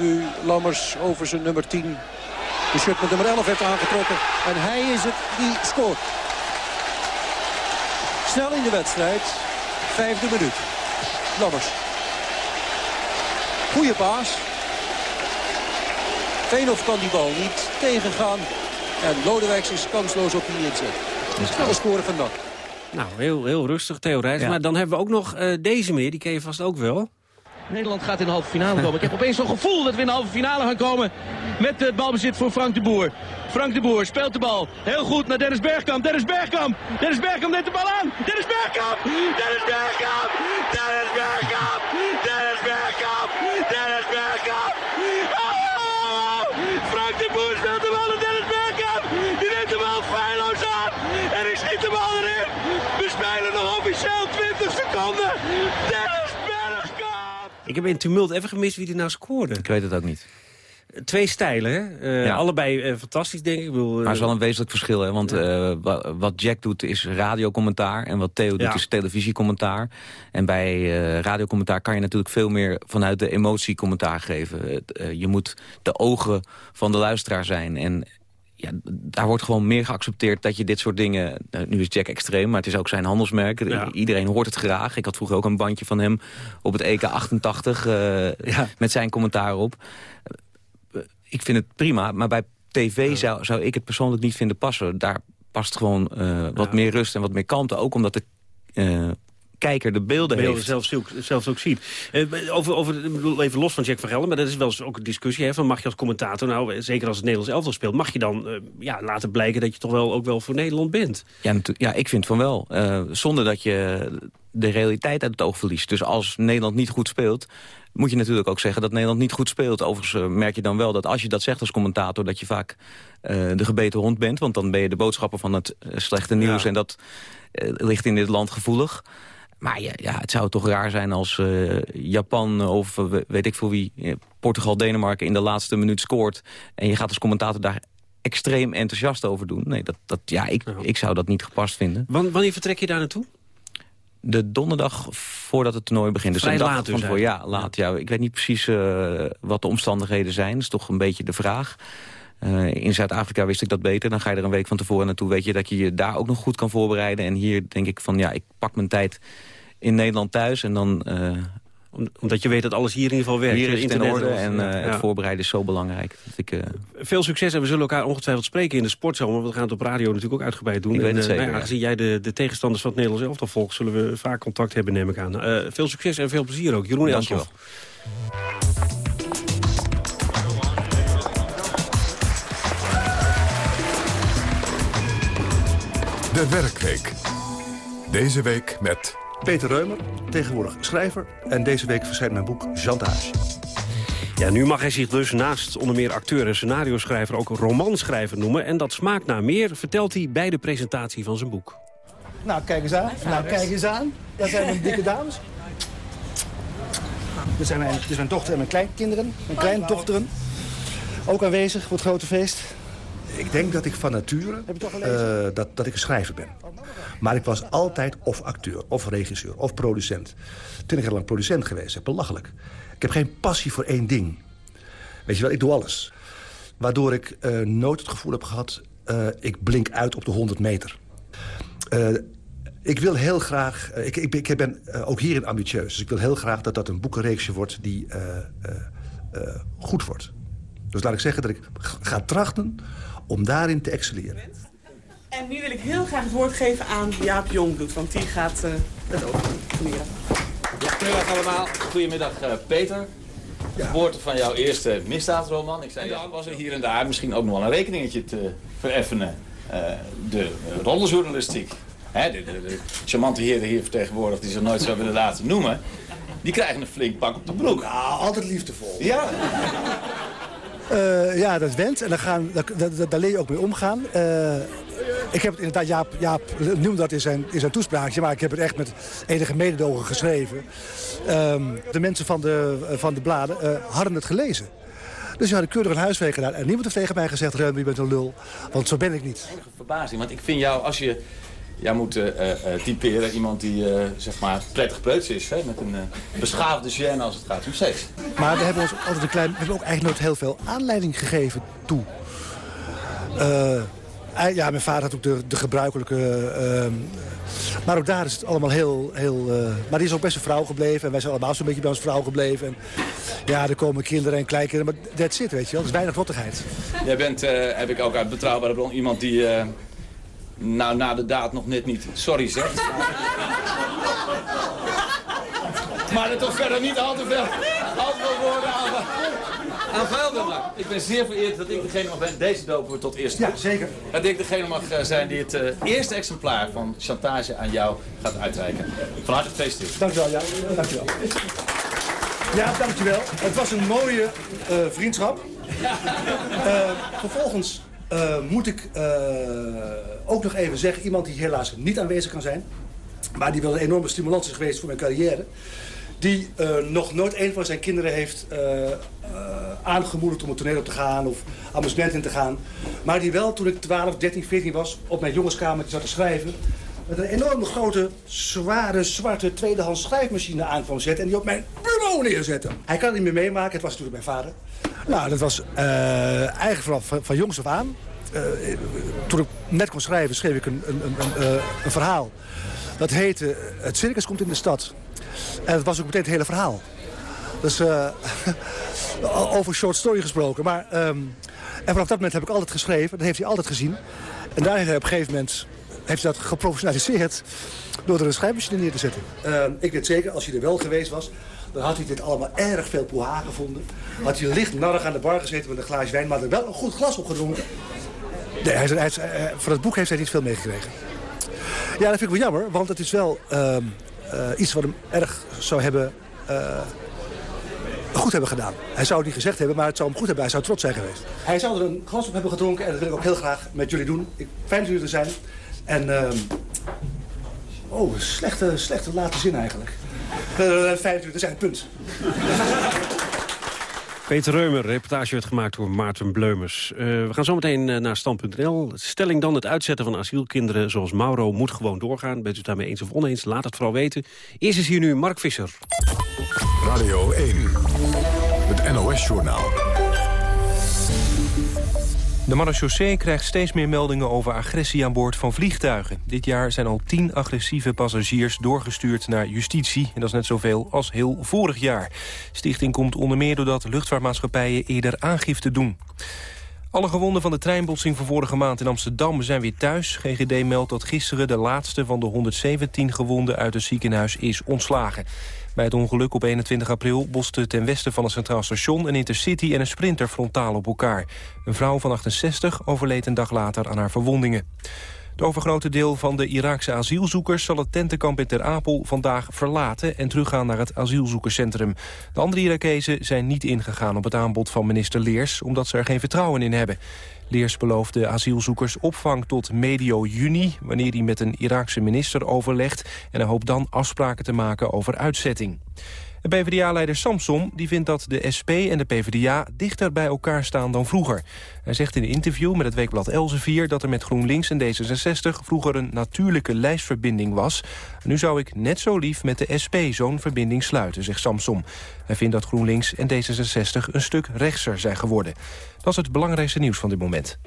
Nu Lammers over zijn nummer 10. De shirt met nummer 11 heeft aangetrokken. En hij is het die scoort. Snel in de wedstrijd. Vijfde minuut. Lammers. Goeie paas. Veenhoff kan die bal niet tegengaan. En Lodewijks is kansloos op die inzet. Snelle scoren van NAC. Nou, heel, heel rustig, Theo Rijtsma. Maar dan hebben we ook nog eh, deze meneer, die ken je vast ook wel. Nederland gaat in de halve finale komen. Ik heb opeens zo'n gevoel dat we in de halve finale gaan komen met het balbezit voor Frank de Boer. Frank de Boer speelt de bal heel goed naar Dennis Bergkamp. Dennis Bergkamp! Dennis Bergkamp neemt de bal aan! Dennis Bergkamp! Dennis Bergkamp! Dennis Bergkamp! Dennis Bergkamp! Oh! Frank de Boer speelt de bal naar Dennis Bergkamp! Die neemt de bal feilloos aan en hij schiet de bal erin! We spelen nog officieel 20 seconden! Dennis! Ik heb in tumult even gemist wie er nou scoorde. Ik weet het ook niet. Twee stijlen, hè? Eh, Ja. Allebei eh, fantastisch, denk ik. ik bedoel, eh, Maar het is wel een wezenlijk verschil, hè? want eh, wa- wat Jack doet is radiocommentaar... en wat Theo doet is televisiecommentaar. En bij eh radiocommentaar kan je natuurlijk veel meer vanuit de emotie commentaar geven. Eh, je moet de ogen van de luisteraar zijn. En ja, daar wordt gewoon meer geaccepteerd dat je dit soort dingen... eh, nu is Jack extreem, maar het is ook zijn handelsmerk. Ja. Iedereen hoort het graag. Ik had vroeger ook een bandje van hem op het EK 88 eh, met zijn commentaar op. Eh, ik vind het prima, maar bij tv zou, zou ik het persoonlijk niet vinden passen. Daar past gewoon eh, wat meer rust en wat meer kalmte. Ook omdat de kijker de beelden, beelden heeft. zelfs ook, zelfs ook ziet. Eh, over, over, even los van Jack van Gelder, maar dat is wel eens ook een discussie. Hè, van mag je als commentator, nou, eh, zeker als het Nederlands elftal speelt... mag je dan eh, ja, laten blijken dat je toch wel ook wel voor Nederland bent? Ja, ja, ik vind van wel. Zonder dat je de realiteit uit het oog verliest. Dus als Nederland niet goed speelt... moet je natuurlijk ook zeggen dat Nederland niet goed speelt. Overigens merk je dan wel dat als je dat zegt als commentator... dat je vaak de gebeten hond bent. Want dan ben je de boodschapper van het slechte nieuws. Ja. En dat ligt in dit land gevoelig. Maar ja, ja, het zou toch raar zijn als eh, Japan of eh, we- weet ik veel wie... eh, Portugal, Denemarken in de laatste minuut scoort... en je gaat als commentator daar extreem enthousiast over doen. Nee, dat, dat, ja, ik, ik zou dat niet gepast vinden. Wan- Wanneer vertrek je daar naartoe? De donderdag voordat het toernooi begint. Dus Vrij een dag laat dus van tevoren. Ja, laat. Ja. Ik weet niet precies wat de omstandigheden zijn. Dat is toch een beetje de vraag. Eh, in Zuid-Afrika wist ik dat beter. Dan ga je er een week van tevoren naartoe. Weet je dat je je daar ook nog goed kan voorbereiden. En hier denk ik van, ja, ik pak mijn tijd in Nederland thuis. En dan... eh, omdat je weet dat alles hier in ieder geval werkt. Hier is het in orde en eh, ja. het voorbereiden is zo belangrijk. Dat ik, Veel succes en we zullen elkaar ongetwijfeld spreken in de sportzomer. Want we gaan het op radio natuurlijk ook uitgebreid doen. Ik weet het eh, zeker, nou ja. Aangezien jij de, de tegenstanders van het Nederlands elftal volgt... zullen we vaak contact hebben, neem ik aan. Veel succes en veel plezier ook. Jeroen Dankjewel. Elshoff. De Werkweek. Deze week met... Peter Reumer, tegenwoordig schrijver. En deze week verschijnt mijn boek Chantage. Ja, nu mag hij zich dus naast onder meer acteur en scenario-schrijver... ook romanschrijver noemen. En dat smaakt naar meer, vertelt hij bij de presentatie van zijn boek. Nou, kijk eens aan. Nou, kijk eens aan. Dat zijn mijn dikke dames. Dit zijn mijn, dit is mijn dochter en mijn kleinkinderen. Mijn kleindochteren. Ook aanwezig voor het grote feest. Ik denk dat ik van nature uh, dat, dat ik een schrijver ben. Maar ik was altijd of acteur, of regisseur, of producent. Twintig jaar lang producent geweest, belachelijk. Ik heb geen passie voor één ding. Weet je wel, ik doe alles. Waardoor ik uh, nooit het gevoel heb gehad... Uh, ik blink uit op de 100 meter. Ik wil heel graag... ik, ik, ik ben ook hierin ambitieus. Dus ik wil heel graag dat dat een boekenreeksje wordt die goed wordt. Dus laat ik zeggen dat ik ga trachten om daarin te excelleren. En nu wil ik heel graag het woord geven aan Jaap Jongbloed, want die gaat uh, het ook leren. Ja, goedemiddag allemaal. Goedemiddag uh, Peter. Ja. Geboorte van jouw eerste misdaadroman. Ik zei, ja, was er hier en daar misschien ook nog wel een rekeningetje te vereffenen. Uh, de rollenjournalistiek. Hè, de, de, de, charmante heren hier vertegenwoordigd die zich nooit zou willen laten noemen. Die krijgen een flink pak op de broek. Nou, altijd liefdevol. Ja. Uh, ja, dat went. En daar, gaan, daar, daar leer je ook mee omgaan. Uh, ik heb het inderdaad, Jaap, Jaap noemde dat in zijn, in zijn toespraakje... maar ik heb het echt met enige mededogen geschreven. Um, de mensen van de, van de bladen uh, hadden het gelezen. Dus die hadden keurig een huiswerk. En niemand heeft tegen mij gezegd, Reum, je bent een lul. Want zo ben ik niet. Enige verbazing, want ik vind jou, als je Jij moet uh, uh, typeren iemand die uh, zeg maar prettig preuts is. Hè? Met een beschaafde gêne als het gaat om seks. Maar we hebben ons altijd een klein... We hebben ook eigenlijk nooit heel veel aanleiding gegeven toe. ja, mijn vader had ook de, de gebruikelijke... Maar ook daar is het allemaal heel... heel maar die is ook best een vrouw gebleven. En wij zijn allemaal zo'n beetje bij ons vrouw gebleven. En ja, er komen kinderen en kleinkinderen. Maar dat zit, weet je wel. Er is weinig rottigheid. Jij bent, heb ik ook uit betrouwbare bron, iemand die nou, na de daad nog net niet sorry zegt. maar het toch verder niet al te veel, al te veel woorden aan, aanvuilde. Maar ik ben zeer vereerd dat ik degene mag ben. Deze wordt tot eerste. Ja, zeker. Dat ik degene mag eh, zijn die het uh, eerste exemplaar van Chantage aan jou gaat uitreiken. Van harte gefeliciteerd. Dankjewel, ja. Dankjewel. Ja, dankjewel. Het was een mooie uh, vriendschap. vervolgens uh, moet ik uh, ook nog even zeggen, iemand die helaas niet aanwezig kan zijn... maar die wel een enorme stimulans is geweest voor mijn carrière... die uh, nog nooit een van zijn kinderen heeft aangemoedigd om een toneel op te gaan... of amusement in te gaan. Maar die wel, toen ik 12, 13, 14 was, op mijn jongenskamer zat te schrijven... met een enorme grote, zware, zwarte tweedehands schrijfmachine aan kwam zetten... en die op mijn bureau neerzette. Hij kan het niet meer meemaken, het was natuurlijk mijn vader... Nou, dat was uh, eigenlijk vanaf van, jongs af aan. Uh, toen ik net kon schrijven, schreef ik een, een, een, uh, een, verhaal. Dat heette Het circus komt in de stad. En dat was ook meteen het hele verhaal. Dus over short story gesproken. Maar, um, en vanaf dat moment heb ik altijd geschreven. Dat heeft hij altijd gezien. En daar heeft hij op een gegeven moment heeft dat geprofessionaliseerd... door er een schrijfmachine neer te zetten. Uh, ik weet zeker, als hij er wel geweest was dan had hij dit allemaal erg veel poeha gevonden. Had hij licht narrig aan de bar gezeten met een glaasje wijn, maar er wel een goed glas op gedronken. Nee, hij, hij, hij, van het boek heeft hij niet veel meegekregen. Ja, dat vind ik wel jammer, want het is wel uh, uh, iets wat hem erg zou hebben... Uh, goed hebben gedaan. Hij zou het niet gezegd hebben, maar het zou hem goed hebben. Hij zou trots zijn geweest. Hij zou er een glas op hebben gedronken en dat wil ik ook heel graag met jullie doen. Ik, fijn dat jullie er zijn. En, uh, oh, slechte, slechte late zin eigenlijk. Uh, vijf uur, zijn, punt. Peter Reumer, reportage werd gemaakt door Maarten Bleumers. Uh, we gaan zometeen uh, naar stand.nl. Stelling dan, het uitzetten van asielkinderen zoals Mauro moet gewoon doorgaan. Bent u daarmee eens of oneens? Laat het vooral weten. Eerst is hier nu Mark Visser. Radio 1, het NOS-journaal. De marechaussee krijgt steeds meer meldingen over agressie aan boord van vliegtuigen. Dit jaar zijn al tien agressieve passagiers doorgestuurd naar justitie. En dat is net zoveel als heel vorig jaar. Stichting komt onder meer doordat luchtvaartmaatschappijen eerder aangifte doen. Alle gewonden van de treinbotsing van vorige maand in Amsterdam zijn weer thuis. GGD meldt dat gisteren de laatste van de 117 gewonden uit het ziekenhuis is ontslagen. Bij het ongeluk op 21 april botsten ten westen van het Centraal Station... een intercity en een sprinter frontaal op elkaar. Een vrouw van 68 overleed een dag later aan haar verwondingen. Het overgrote deel van de Iraakse asielzoekers zal het tentenkamp in Ter Apel vandaag verlaten en teruggaan naar het asielzoekerscentrum. De andere Irakezen zijn niet ingegaan op het aanbod van minister Leers, omdat ze er geen vertrouwen in hebben. Leers beloofde asielzoekers opvang tot medio juni... wanneer hij met een Iraakse minister overlegt... en hij hoopt dan afspraken te maken over uitzetting. En PvdA-leider Samsom die vindt dat de SP en de PvdA dichter bij elkaar staan dan vroeger. Hij zegt in een interview met het weekblad Elsevier... dat er met GroenLinks en D66 vroeger een natuurlijke lijstverbinding was. Nu zou ik net zo lief met de SP zo'n verbinding sluiten, zegt Samsom. Hij vindt dat GroenLinks en D66 een stuk rechtser zijn geworden. Dat is het belangrijkste nieuws van dit moment.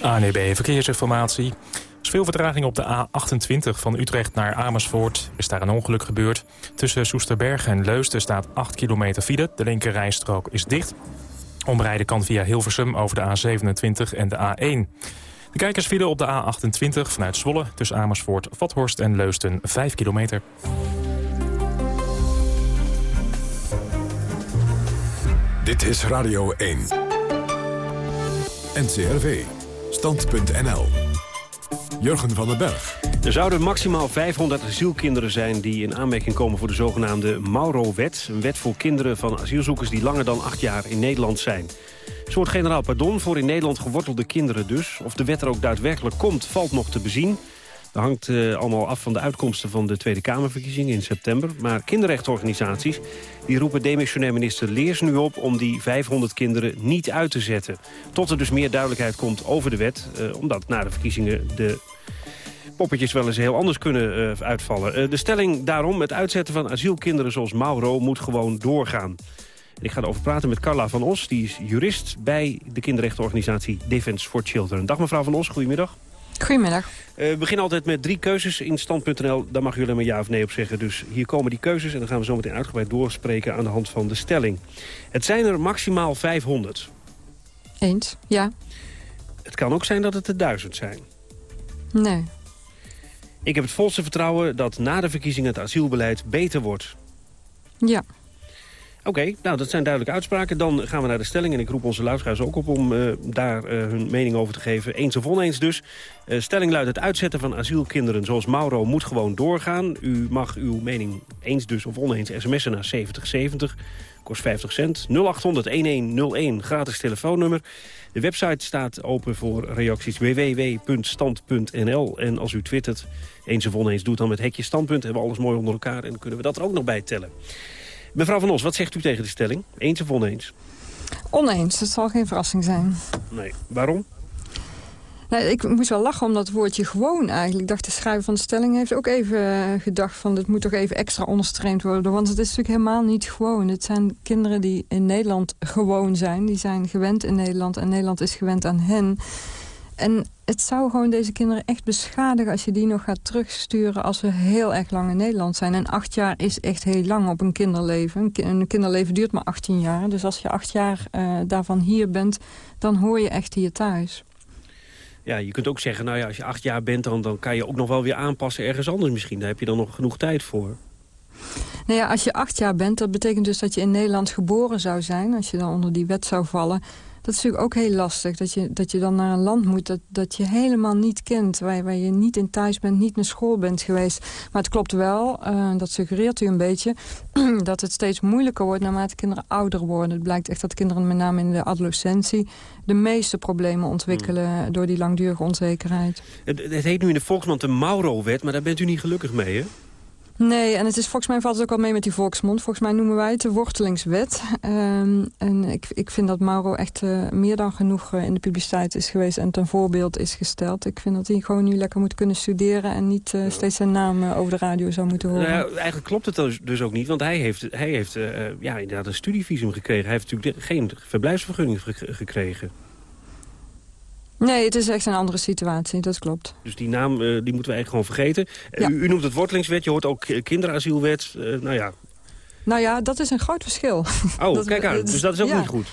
ANEB Verkeersinformatie. Veel vertraging op de A28 van Utrecht naar Amersfoort. Er is daar een ongeluk gebeurd. Tussen Soesterberg en Leusden staat 8 kilometer file. De linker rijstrook is dicht. Omrijden kan via Hilversum over de A27 en de A1. De kijkers vielen op de A28 vanuit Zwolle... tussen Amersfoort, Vathorst en Leusden 5 kilometer. Dit is Radio 1. NCRV. Stand.nl. Jurgen van den Berg. Er zouden maximaal 500 asielkinderen zijn die in aanmerking komen voor de zogenaamde Mauro-wet. Een wet voor kinderen van asielzoekers die langer dan acht jaar in Nederland zijn. Een soort generaal pardon voor in Nederland gewortelde kinderen dus. Of de wet er ook daadwerkelijk komt, valt nog te bezien. Dat hangt uh, allemaal af van de uitkomsten van de Tweede Kamerverkiezingen in september. Maar kinderrechtenorganisaties die roepen demissionair minister Leers nu op... om die 500 kinderen niet uit te zetten. Tot er dus meer duidelijkheid komt over de wet. Uh, omdat na de verkiezingen de poppetjes wel eens heel anders kunnen uh, uitvallen. De stelling daarom, het uitzetten van asielkinderen zoals Mauro moet gewoon doorgaan. Ik ga erover praten met Carla van Os, die is jurist bij de kinderrechtenorganisatie Defence for Children. Dag mevrouw van Os, goedemiddag. Goedemiddag. Uh, we beginnen altijd met drie keuzes in stand.nl. Daar mag jullie maar ja of nee op zeggen. Dus hier komen die keuzes en dan gaan we zo meteen uitgebreid doorspreken aan de hand van de stelling. Het zijn er maximaal 500. Eens, ja. Het kan ook zijn dat het er duizend zijn. Nee. Ik heb het volste vertrouwen dat na de verkiezingen het asielbeleid beter wordt. Ja. Oké, nou dat zijn duidelijke uitspraken. Dan gaan we naar de stelling. En ik roep onze luisteraars ook op om uh, daar uh, hun mening over te geven. Eens of oneens dus. Uh, stelling luidt het uitzetten van asielkinderen zoals Mauro moet gewoon doorgaan. U mag uw mening eens dus of oneens sms'en naar 7070. Kost 50 cent. 0800-1101, gratis telefoonnummer. De website staat open voor reacties www.stand.nl. En als u twittert, eens of oneens, doet dan met hekje standpunt. Hebben we alles mooi onder elkaar en kunnen we dat er ook nog bij tellen. Mevrouw Van Os, wat zegt u tegen de stelling? Eens of oneens? Oneens, het zal geen verrassing zijn. Nee, waarom? Nou, ik moest wel lachen om dat woordje gewoon eigenlijk. Ik dacht, de schrijver van de stelling heeft ook even gedacht... van dit moet toch even extra onderstreept worden. Want het is natuurlijk helemaal niet gewoon. Het zijn kinderen die in Nederland gewoon zijn. Die zijn gewend in Nederland en Nederland is gewend aan hen. En het zou gewoon deze kinderen echt beschadigen... als je die nog gaat terugsturen als we heel erg lang in Nederland zijn. En acht jaar is echt heel lang op een kinderleven. Een kinderleven duurt maar 18 jaar. Dus als je acht jaar uh, daarvan hier bent, dan hoor je echt hier thuis. Ja, je kunt ook zeggen, nou ja, als je acht jaar bent... Dan, dan kan je ook nog wel weer aanpassen ergens anders misschien. Daar heb je dan nog genoeg tijd voor. Nou ja, als je acht jaar bent, dat betekent dus dat je in Nederland geboren zou zijn. Als je dan onder die wet zou vallen. Dat is natuurlijk ook heel lastig. Dat je, dat je dan naar een land moet dat, dat je helemaal niet kent. Waar, waar je niet in thuis bent, niet naar school bent geweest. Maar het klopt wel, uh, dat suggereert u een beetje... dat het steeds moeilijker wordt naarmate kinderen ouder worden. Het blijkt echt dat kinderen met name in de adolescentie... de meeste problemen ontwikkelen hmm. door die langdurige onzekerheid. Het, het heet nu in de Volksmond de Mauro-wet, maar daar bent u niet gelukkig mee, hè? Nee, en het is, volgens mij valt het ook al mee met die volksmond. Volgens mij noemen wij het de wortelingswet. Um, en ik, ik vind dat Mauro echt uh, meer dan genoeg uh, in de publiciteit is geweest... en ten voorbeeld is gesteld. Ik vind dat hij gewoon nu lekker moet kunnen studeren... en niet uh, steeds zijn naam over de radio zou moeten horen. Nou ja, eigenlijk klopt het dus, dus ook niet, want hij heeft, hij heeft ja, inderdaad een studievisum gekregen. Hij heeft natuurlijk geen verblijfsvergunning gekregen. Nee, het is echt een andere situatie, dat klopt. Dus die naam uh, die moeten we eigenlijk gewoon vergeten. Ja. U, u, noemt het wortelingswet, je hoort ook kinderasielwet. Uh, nou ja. Nou ja, dat is een groot verschil. Oh, dat, kijk aan. Dus dat is ook ja. niet goed.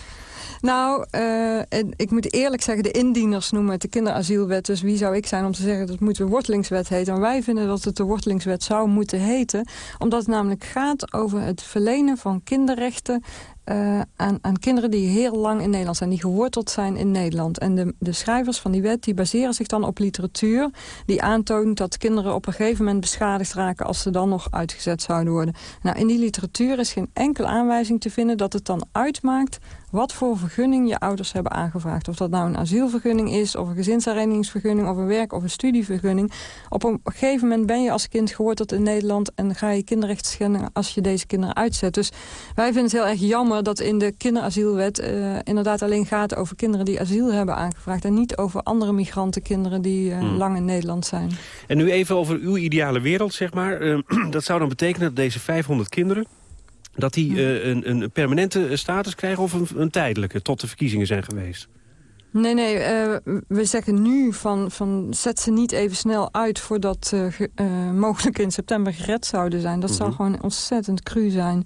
Nou, uh, ik moet eerlijk zeggen, de indieners noemen het de kinderasielwet. Dus wie zou ik zijn om te zeggen dat moet de wortelingswet heten. En wij vinden dat het de wortelingswet zou moeten heten. Omdat het namelijk gaat over het verlenen van kinderrechten uh, aan, aan, kinderen die heel lang in Nederland zijn, die geworteld zijn in Nederland. En de, de schrijvers van die wet die baseren zich dan op literatuur die aantoont dat kinderen op een gegeven moment beschadigd raken als ze dan nog uitgezet zouden worden. Nou, in die literatuur is geen enkele aanwijzing te vinden dat het dan uitmaakt wat voor vergunning je ouders hebben aangevraagd. Of dat nou een asielvergunning is, of een gezinsherenigingsvergunning... of een werk- of een studievergunning. Op een gegeven moment ben je als kind geworteld in Nederland... en ga je kinderrechten als je deze kinderen uitzet. Dus wij vinden het heel erg jammer dat in de kinderasielwet... Uh, inderdaad alleen gaat over kinderen die asiel hebben aangevraagd... en niet over andere migrantenkinderen die uh, hmm. lang in Nederland zijn. En nu even over uw ideale wereld, zeg maar. Uh, dat zou dan betekenen dat deze 500 kinderen dat die uh, een, een, permanente status krijgen of een, een, tijdelijke... tot de verkiezingen zijn geweest? Nee, nee, uh, we zeggen nu van, van zet ze niet even snel uit... voordat uh, uh, mogelijk in september gered zouden zijn. Dat mm -hmm. zou gewoon ontzettend cru zijn.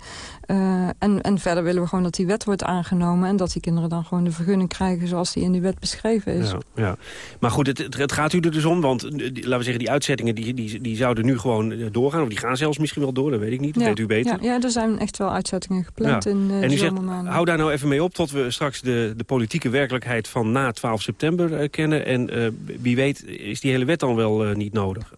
en, en verder willen we gewoon dat die wet wordt aangenomen... en dat die kinderen dan gewoon de vergunning krijgen... zoals die in die wet beschreven is. Ja, ja. Maar goed, het, het, gaat u er dus om, want laten we zeggen... die uitzettingen die, die, die zouden nu gewoon doorgaan... of die gaan zelfs misschien wel door, dat weet ik niet, dat ja, weet u beter. Ja, ja, er zijn echt wel uitzettingen gepland in En u zegt, hou daar nou even mee op... tot we straks de, de politieke werkelijkheid van na 12 september uh, kennen. En uh, wie weet is die hele wet dan wel uh, niet nodig.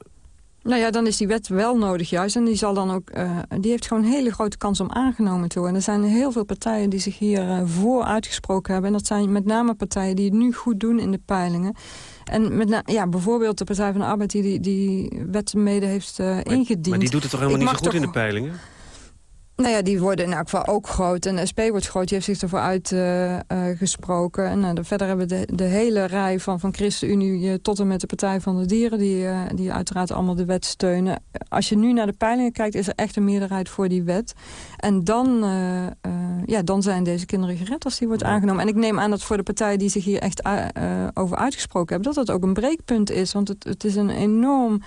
Nou ja, dan is die wet wel nodig juist. En die, zal dan ook, die heeft gewoon een hele grote kans om aangenomen te worden. Er zijn heel veel partijen die zich hier voor uitgesproken hebben. En dat zijn met name partijen die het nu goed doen in de peilingen. En met ja, bijvoorbeeld de Partij van de Arbeid die die, die wet mede heeft ingediend. Maar die doet het toch helemaal niet zo goed in de peilingen? Nou ja, die worden in elk geval ook groot. En de SP wordt groot, die heeft zich ervoor uitgesproken. Uh, uh, en uh, verder hebben we de, de hele rij van, van ChristenUnie tot en met de Partij van de Dieren... die, die uiteraard allemaal de wet steunen. Als je nu naar de peilingen kijkt, is er echt een meerderheid voor die wet. En dan, ja, dan zijn deze kinderen gered als die wordt aangenomen. En ik neem aan dat voor de partijen die zich hier echt over uitgesproken hebben... dat dat ook een breekpunt is. Want het, het is een enorm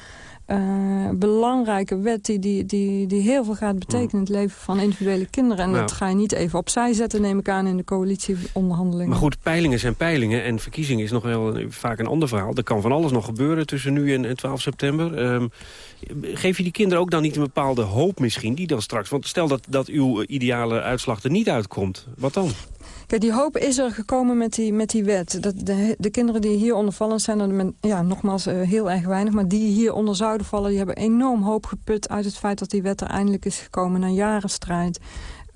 uh, belangrijke wet die, die, die, die heel veel gaat betekenen in het leven van individuele kinderen. En nou. dat ga je niet even opzij zetten, neem ik aan, in de coalitieonderhandelingen. Maar goed, peilingen zijn peilingen en verkiezingen is nog wel vaak een ander verhaal. Er kan van alles nog gebeuren tussen nu en, en 12 september. Um, geef je die kinderen ook dan niet een bepaalde hoop misschien, die dan straks... Want stel dat, dat uw ideale uitslag er niet uitkomt, wat dan? Kijk, die hoop is er gekomen met die, met die wet. Dat de, de kinderen die hier vallen zijn er ja, nogmaals uh, heel erg weinig. Maar die hieronder zouden vallen, die hebben enorm hoop geput... uit het feit dat die wet er eindelijk is gekomen na jaren strijd.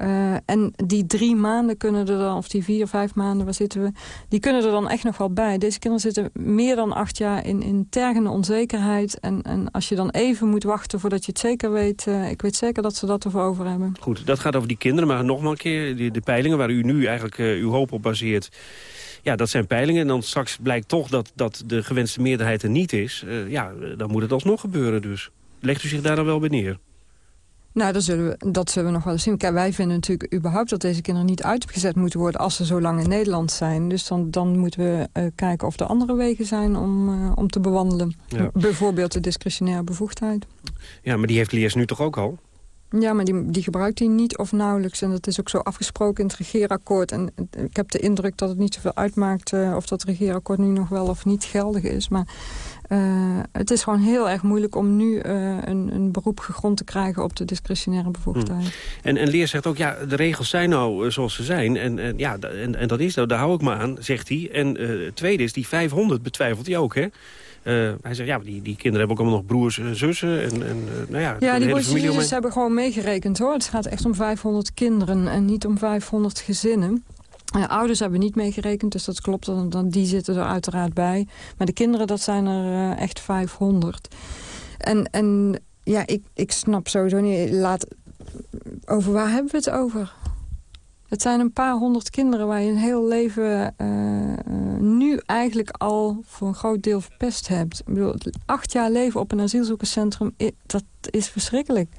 Uh, en die drie maanden kunnen er dan, of die vier, vijf maanden, waar zitten we... die kunnen er dan echt nog wel bij. Deze kinderen zitten meer dan acht jaar in, in tergende onzekerheid. En, en als je dan even moet wachten voordat je het zeker weet... Uh, ik weet zeker dat ze dat ervoor over hebben. Goed, dat gaat over die kinderen. Maar nog maar een keer, de, de peilingen waar u nu eigenlijk uh, uw hoop op baseert... Ja, dat zijn peilingen. En dan straks blijkt toch dat, dat de gewenste meerderheid er niet is. ja, dan moet het alsnog gebeuren dus. Legt u zich daar dan wel bij neer? Nou, dat zullen, we, dat zullen we nog wel eens zien. Kijk, wij vinden natuurlijk überhaupt dat deze kinderen niet uitgezet moeten worden... als ze zo lang in Nederland zijn. Dus dan, dan moeten we uh, kijken of er andere wegen zijn om, uh, om te bewandelen. Ja. Bijvoorbeeld de discretionaire bevoegdheid. Ja, maar die heeft Leers nu toch ook al? Ja, maar die, die gebruikt hij niet of nauwelijks. En dat is ook zo afgesproken in het regeerakkoord. En ik heb de indruk dat het niet zoveel uitmaakt... Uh, of dat regeerakkoord nu nog wel of niet geldig is. Maar het is gewoon heel erg moeilijk om nu uh, een, een, beroep gegrond te krijgen op de discretionaire bevoegdheid. Hmm. En, en Leer zegt ook, ja, de regels zijn nou uh, zoals ze zijn. En, en, ja, en, en dat is nou, daar hou ik me aan, zegt hij. En het tweede is, die 500 betwijfelt hij ook, hè? hij zegt, ja, die, die kinderen hebben ook allemaal nog broers en zussen. En, en, nou ja, ja die broers en zussen hebben gewoon meegerekend, hoor. Het gaat echt om 500 kinderen en niet om 500 gezinnen. Ouders hebben niet meegerekend, dus dat klopt. Dan, dan, die zitten er uiteraard bij. Maar de kinderen, dat zijn er uh, echt 500. En, en ja, ik, ik snap sowieso niet... Laat, over waar hebben we het over? Het zijn een paar honderd kinderen waar je een heel leven uh, nu eigenlijk al voor een groot deel verpest hebt. Ik bedoel, acht jaar leven op een asielzoekerscentrum, dat is verschrikkelijk.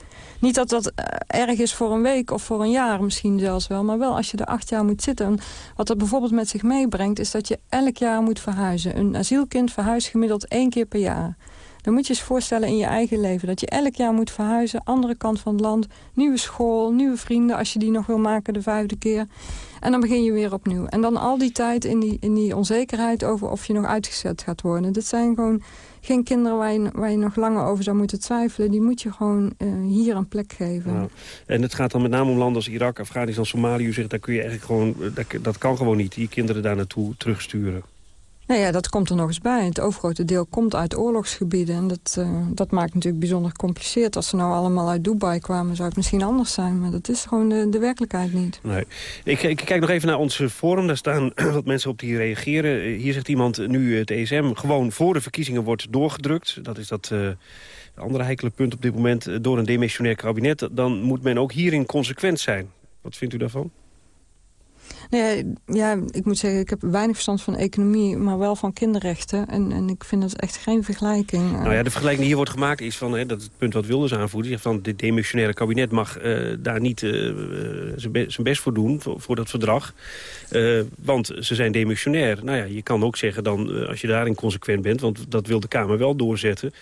Niet dat dat uh, erg is voor een week of voor een jaar misschien zelfs wel. Maar wel als je er acht jaar moet zitten. Wat dat bijvoorbeeld met zich meebrengt is dat je elk jaar moet verhuizen. Een asielkind verhuist gemiddeld één keer per jaar. Dan moet je eens voorstellen in je eigen leven. Dat je elk jaar moet verhuizen, andere kant van het land. Nieuwe school, nieuwe vrienden als je die nog wil maken de vijfde keer. En dan begin je weer opnieuw. En dan al die tijd in die, in die onzekerheid over of je nog uitgezet gaat worden. Dit zijn gewoon geen kinderen waar je, waar je nog langer over zou moeten twijfelen. Die moet je gewoon uh, hier een plek geven. En het gaat dan met name om landen als Irak, Afghanistan, Somalië. U zegt, daar kun je eigenlijk gewoon, dat, dat kan gewoon niet. Die kinderen daar naartoe terugsturen. Nou ja, dat komt er nog eens bij. Het overgrote deel komt uit oorlogsgebieden. En dat, uh, dat maakt natuurlijk bijzonder gecompliceerd. Als ze nou allemaal uit Dubai kwamen, zou het misschien anders zijn. Maar dat is gewoon de, de werkelijkheid niet. Nee. Ik, ik, kijk nog even naar ons forum. Daar staan wat mensen op die reageren. Hier zegt iemand, nu het ESM gewoon voor de verkiezingen wordt doorgedrukt. Dat is dat... Uh, andere heikele punt op dit moment door een demissionair kabinet... dan moet men ook hierin consequent zijn. Wat vindt u daarvan? Nee, ja, ik moet zeggen, ik heb weinig verstand van economie... maar wel van kinderrechten. En, en ik vind dat echt geen vergelijking. Nou ja, de vergelijking die hier wordt gemaakt is van... Hè, dat het punt wat Wilders aanvoert... zegt van dit demissionaire kabinet mag uh, daar niet uh, zijn be best voor doen... voor, dat verdrag. Want ze zijn demissionair. Nou ja, je kan ook zeggen dan, als je daarin consequent bent... want dat wil de Kamer wel doorzetten...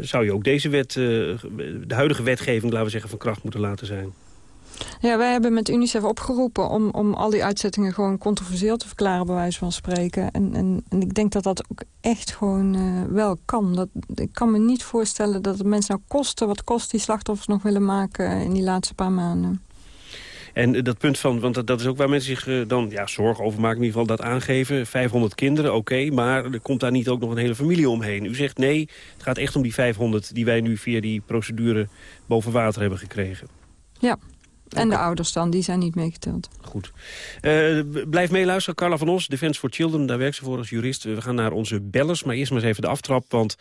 zou je ook deze wet, de huidige wetgeving, laten we zeggen, van kracht moeten laten zijn. Ja, wij hebben met UNICEF opgeroepen om, om al die uitzettingen gewoon controversieel te verklaren, bij wijze van spreken. En, en, en ik denk dat dat ook echt gewoon uh, wel kan. Dat, ik kan me niet voorstellen dat het mensen nou kosten wat kost die slachtoffers nog willen maken in die laatste paar maanden. En dat punt van, want dat, is ook waar mensen zich uh, dan ja, zorgen over maken, in ieder geval dat aangeven. 500 kinderen, oké, maar er komt daar niet ook nog een hele familie omheen. U zegt nee, het gaat echt om die 500 die wij nu via die procedure boven water hebben gekregen. Ja, en de ouders dan, die zijn niet meegeteld. Goed. Uh, blijf meeluisteren. Carla van Os, Defense for Children, daar werkt ze voor als jurist. We gaan naar onze bellers, maar eerst maar eens even de aftrap. Want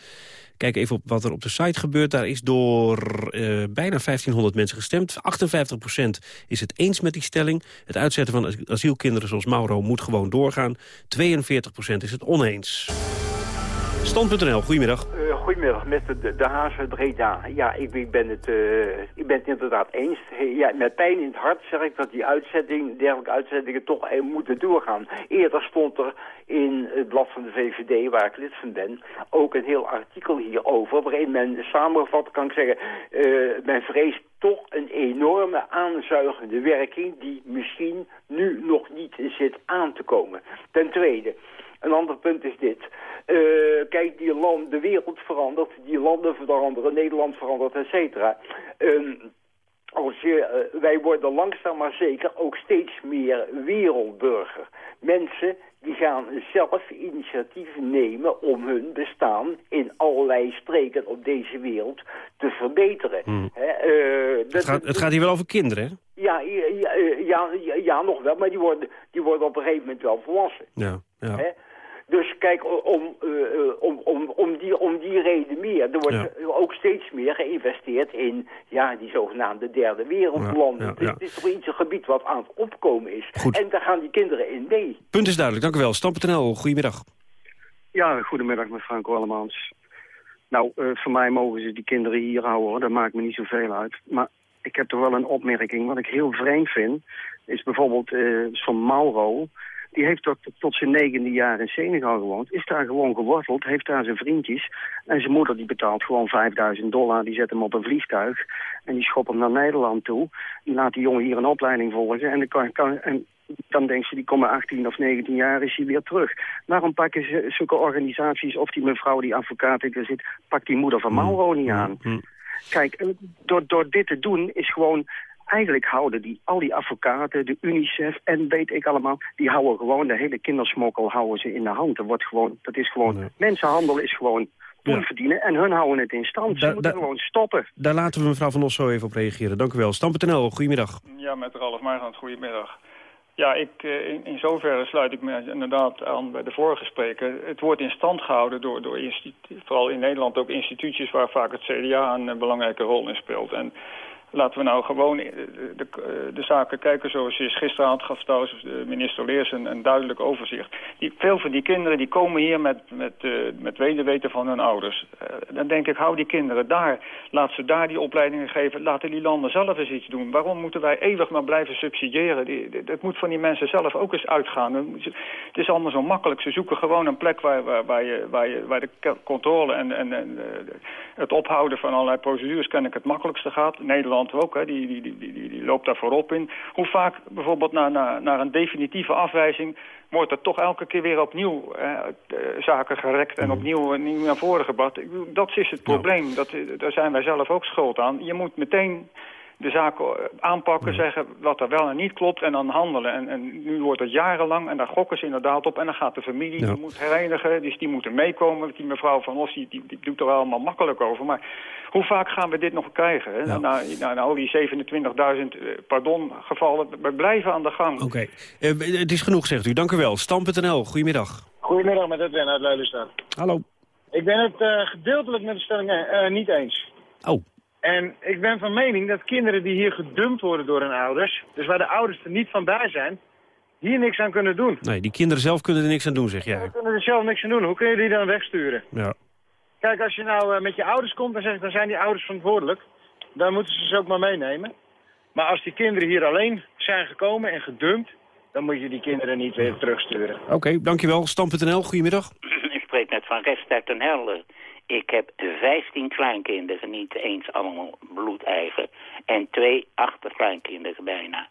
kijk even op wat er op de site gebeurt. Daar is door uh, bijna 1500 mensen gestemd. 58% is het eens met die stelling. Het uitzetten van asielkinderen zoals Mauro moet gewoon doorgaan. 42% is het oneens. Stand.nl, goedemiddag. Uh, goedemiddag, met de, de Hazen Breda. Ja, ik, ik, ben het, uh, ik ben inderdaad eens. Ja, met pijn in het hart zeg ik dat die uitzetting, dergelijke uitzettingen toch uh, moeten doorgaan. Eerder stond er in het blad van de VVD, waar ik lid van ben, ook een heel artikel hierover, waarin men samengevat kan ik zeggen, men vreest toch een enorme aanzuigende werking die misschien nu nog niet zit aan te komen. Ten tweede, een ander punt is dit. Uh, kijk, die land, de wereld verandert, die landen veranderen, Nederland verandert, et cetera. Um, als je, uh, wij worden langzaam maar zeker ook steeds meer wereldburger. Mensen die gaan zelf initiatief nemen om hun bestaan in allerlei streken op deze wereld te verbeteren. Hmm. uh, het, gaat, het, gaat, hier wel over kinderen, hè? Ja, ja, ja, ja, nog wel, maar die worden, die worden op een gegeven moment wel volwassen. Ja, ja. Dus kijk, om, uh, om, om, om, die, om die reden meer. Er wordt ja. ook steeds meer geïnvesteerd in ja, die zogenaamde derde wereldlanden. Ja, ja, het is toch iets een gebied wat aan het opkomen is. Goed. En daar gaan die kinderen in mee. Punt is duidelijk, dank u wel. Stam.nl, goedemiddag. Ja, goedemiddag met Frank Wallemans. Nou, uh, voor mij mogen ze die kinderen hier houden, dat maakt me niet zoveel uit. Maar ik heb toch wel een opmerking. Wat ik heel vreemd vind, is bijvoorbeeld uh, van Mauro die heeft tot, tot zijn negende jaar in Senegal gewoond. Is daar gewoon geworteld, heeft daar zijn vriendjes. En zijn moeder die betaalt gewoon 5000 dollar. Die zet hem op een vliegtuig. En die schopt hem naar Nederland toe. Die laat die jongen hier een opleiding volgen. En dan, kan, kan, en dan denkt ze, die komen 18 of 19 jaar, is hij weer terug. Waarom pakken ze zulke organisaties, of die mevrouw die advocaat er zit... pakt die moeder van Mauro niet aan? Kijk, door, door dit te doen is gewoon eigenlijk houden die, al die advocaten, de UNICEF en weet ik allemaal... die houden gewoon de hele kindersmokkel houden ze in de hand. Dat, wordt gewoon, dat is gewoon, mensenhandel is gewoon ja. verdienen en hun houden het in stand. Ze da, moeten gewoon stoppen. Daar laten we mevrouw Van Os zo even op reageren. Dank u wel. Stam.nl, goedemiddag. Ja, met Ralf Meijland, goedemiddag. Ja, ik, in, in zoverre sluit ik me inderdaad aan bij de vorige spreker. Het wordt in stand gehouden door, door vooral in Nederland ook instituties... waar vaak het CDA een belangrijke rol in speelt. En laten we nou gewoon de, de, de, zaken kijken zoals je gisteravond gaf trouwens minister Leers een, een, duidelijk overzicht. Die, veel van die kinderen die komen hier met, met, uh, met weten van hun ouders. Dan denk ik, hou die kinderen daar. Laat ze daar die opleidingen geven. Laten die landen zelf eens iets doen. Waarom moeten wij eeuwig maar blijven subsidiëren? Die, het moet van die mensen zelf ook eens uitgaan. Het is allemaal zo makkelijk. Ze zoeken gewoon een plek waar, waar, je, waar, je, waar de controle en, en, en het ophouden van allerlei procedures kennelijk het makkelijkste gaat. Nederland Nederland ook, hè, die, die, die, die, die loopt daar voorop in. Hoe vaak bijvoorbeeld naar, naar, naar een definitieve afwijzing wordt er toch elke keer weer opnieuw eh, zaken gerekt en opnieuw, nieuw naar voren gebracht. Dat is het probleem. Dat, daar zijn wij zelf ook schuld aan. Je moet meteen de zaken eh, aanpakken, zeggen wat er wel en niet klopt en dan handelen. En, en nu wordt het jarenlang en daar gokken ze inderdaad op. En dan gaat de familie, die moet herenigen, dus die moeten meekomen. Die mevrouw van Os, die, die, die doet er allemaal makkelijk over. Maar hoe vaak gaan we dit nog krijgen? Hè? Na, na, na al die 27.000 eh, pardon gevallen, we blijven aan de gang. Oké, Eh, het is genoeg, zegt u. Dank u wel. Stam.nl, goedemiddag. Goedemiddag met Edwin uit Lelystad. Hallo. Ik ben het eh, gedeeltelijk met de stelling eh, niet eens. Oh. En ik ben van mening dat kinderen die hier gedumpt worden door hun ouders... dus waar de ouders er niet van bij zijn, hier niks aan kunnen doen. Nee, die kinderen zelf kunnen er niks aan doen, zeg jij. Ze kunnen er zelf niks aan doen. Hoe kun je die dan wegsturen? Ja. Kijk, als je nou eh, met je ouders komt en zegt, dan zijn die ouders verantwoordelijk. Dan moeten ze ze ook maar meenemen. Maar als die kinderen hier alleen zijn gekomen en gedumpt... dan moet je die kinderen niet weer terugsturen. Oké, dankjewel. Stam.nl, goedemiddag. Ik spreek net van Rest uit Den Helder. Ik heb 15 kleinkinderen, niet eens allemaal bloedeigen. En twee achterkleinkinderen bijna.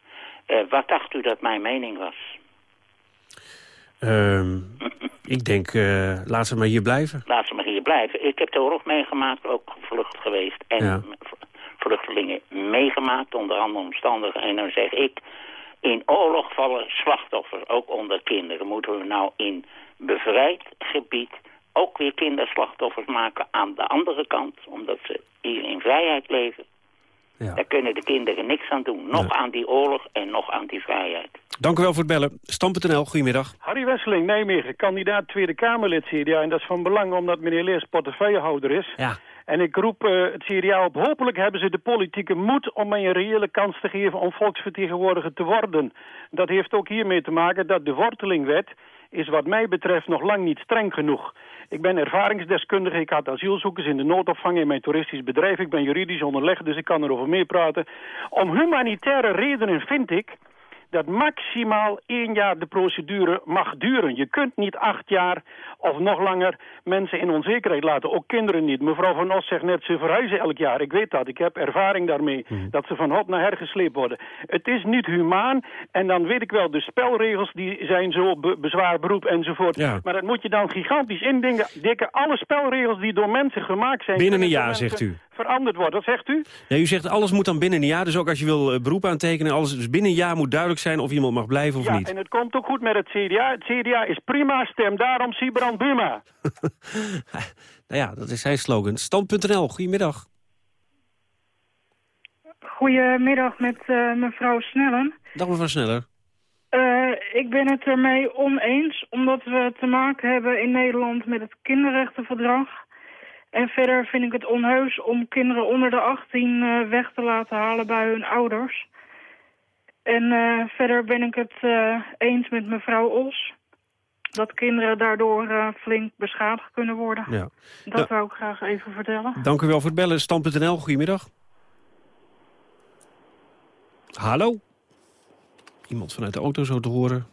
Eh, wat dacht u dat mijn mening was? Ehm, ik denk, eh, laat ze maar hier blijven. Laat ze maar hier blijven. Ik heb de oorlog meegemaakt, ook gevlucht geweest. En Ja. vluchtelingen meegemaakt onder andere omstandigheden. En dan zeg ik, in oorlog vallen slachtoffers, ook onder kinderen. Moeten we nou in bevrijd gebied ook weer kinderslachtoffers maken aan de andere kant. Omdat ze hier in vrijheid leven. Daar kunnen de kinderen niks aan doen. Nog aan die oorlog en nog aan die vrijheid. Dank u wel voor het bellen. Stam.nl, goedemiddag. Harry Wesseling, Nijmegen, kandidaat Tweede Kamerlid CDA. En dat is van belang omdat meneer Leers portefeuillehouder is. Ja. En ik roep eh, het CDA op. Hopelijk hebben ze de politieke moed om mij een reële kans te geven om volksvertegenwoordiger te worden. Dat heeft ook hiermee te maken dat de wortelingwet is wat mij betreft nog lang niet streng genoeg. Ik ben ervaringsdeskundige, ik had asielzoekers in de noodopvang in mijn toeristisch bedrijf. Ik ben juridisch onderlegd, dus ik kan erover meepraten. Om humanitaire redenen vind ik dat maximaal één jaar de procedure mag duren. Je kunt niet acht jaar of nog langer mensen in onzekerheid laten. Ook kinderen niet. Mevrouw Van Os zegt net, ze verhuizen elk jaar. Ik weet dat, ik heb ervaring daarmee. Dat ze van hop naar her gesleept worden. Het is niet humaan. En dan weet ik wel, de spelregels die zijn zo be bezwaar, beroep enzovoort. Ja. Maar dat moet je dan gigantisch indikken. Alle spelregels die door mensen gemaakt zijn... Binnen een jaar, zegt u. Veranderd worden, dat zegt u? Nee, u zegt alles moet dan binnen een jaar. Dus ook als je wil eh, beroep aantekenen, alles dus binnen een jaar moet duidelijk zijn of iemand mag blijven of ja, niet. en het komt ook goed met het CDA. Het CDA is prima, stem daarom Sibrand Buma. Nou ja, dat is zijn slogan. Stand.nl, goedemiddag. Goedemiddag met eh, mevrouw Snellen. Dag mevrouw Sneller. Eh, ik ben het ermee oneens, omdat we te maken hebben in Nederland met het kinderrechtenverdrag. En verder vind ik het onheus om kinderen onder de 18 eh, weg te laten halen bij hun ouders. En eh, verder ben ik het eh, eens met mevrouw Os. Dat kinderen daardoor eh, flink beschadigd kunnen worden. Ja. Dat wou ik graag even vertellen. Dank u wel voor het bellen. Stand.nl, goedemiddag. Hallo? Iemand vanuit de auto zo te horen.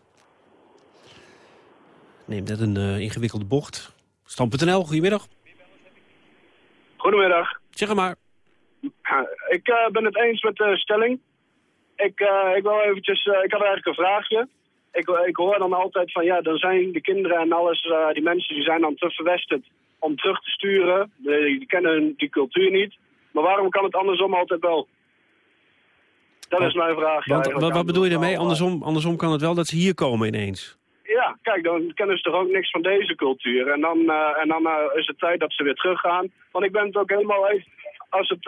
Neemt net een eh, ingewikkelde bocht. Stand.nl, goedemiddag. Goedemiddag. Zeg het maar. Ik eh, ben het eens met de stelling. Ik, eh, ik wil eventjes, eh, ik had eigenlijk een vraagje. Ik, ik hoor dan altijd van, ja, dan zijn de kinderen en alles, eh, die mensen die zijn dan te verwesterd om terug te sturen. Die, die kennen hun- die cultuur niet. Maar waarom kan het andersom altijd wel? Dat is mijn vraag. Want, wat, bedoel je daarmee? Andersom, andersom kan het wel dat ze hier komen ineens. Ja, kijk, dan kennen ze toch ook niks van deze cultuur. En dan, en dan is het tijd dat ze weer teruggaan. Want ik ben het ook helemaal eens. Als, het,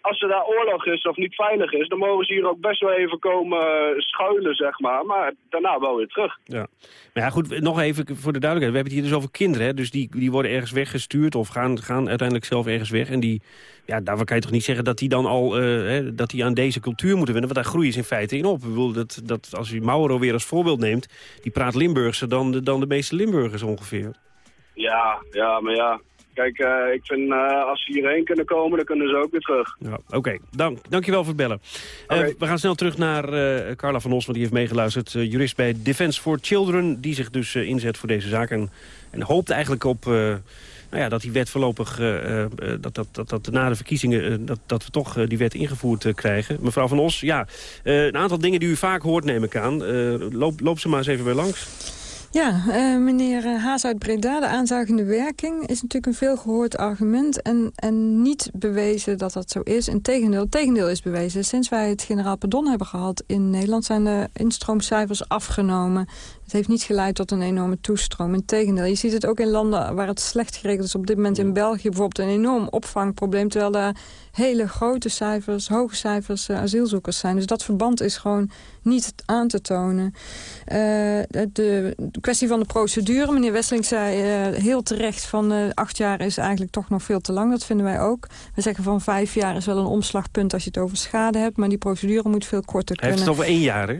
als er daar oorlog is of niet veilig is, dan mogen ze hier ook best wel even komen eh, schuilen, zeg maar. Maar daarna wel weer terug. Ja. Maar ja, goed, nog even voor de duidelijkheid. We hebben het hier dus over kinderen. Hè? Dus die, die worden ergens weggestuurd of gaan, gaan uiteindelijk zelf ergens weg. En die, ja, daarvoor kan je toch niet zeggen dat die dan al eh, hè, dat die aan deze cultuur moeten wennen. Want daar groeien ze in feite in op. Ik bedoel, dat, dat, als u Mauro weer als voorbeeld neemt, die praat Limburgse dan de, dan de meeste Limburgers ongeveer. Ja, ja, maar ja. Kijk, eh, ik vind eh, als ze hierheen kunnen komen, dan kunnen ze ook weer terug. Ja, Oké, dank, dankjewel voor het bellen. Eh, we gaan snel terug naar Carla van Os, want die heeft meegeluisterd. jurist bij Defence for Children, die zich dus inzet voor deze zaak. En, en hoopt eigenlijk op nou ja, dat die wet voorlopig, dat, dat, dat, dat na de verkiezingen, dat, dat we toch die wet ingevoerd krijgen. Mevrouw van Os, ja, een aantal dingen die u vaak hoort neem ik aan. Loop, loop ze maar eens even bij langs. Ja, eh, meneer eh, Haas uit Breda, de aanzuigende werking... is natuurlijk een veelgehoord argument en, en niet bewezen dat dat zo is. Integendeel, tegendeel is bewezen. Sinds wij het generaal pardon hebben gehad in Nederland... zijn de instroomcijfers afgenomen. Het heeft niet geleid tot een enorme toestroom. Integendeel, je ziet het ook in landen waar het slecht geregeld is. Op dit moment in België bijvoorbeeld een enorm opvangprobleem... terwijl daar hele grote cijfers, hoge cijfers eh, asielzoekers zijn. Dus dat verband is gewoon niet aan te tonen. Eh, de, de kwestie van de procedure. Meneer Wesseling zei eh, heel terecht van acht jaar is eigenlijk toch nog veel te lang. Dat vinden wij ook. We zeggen van vijf jaar is wel een omslagpunt als je het over schade hebt. Maar die procedure moet veel korter Hij heeft kunnen. het over één jaar, hè?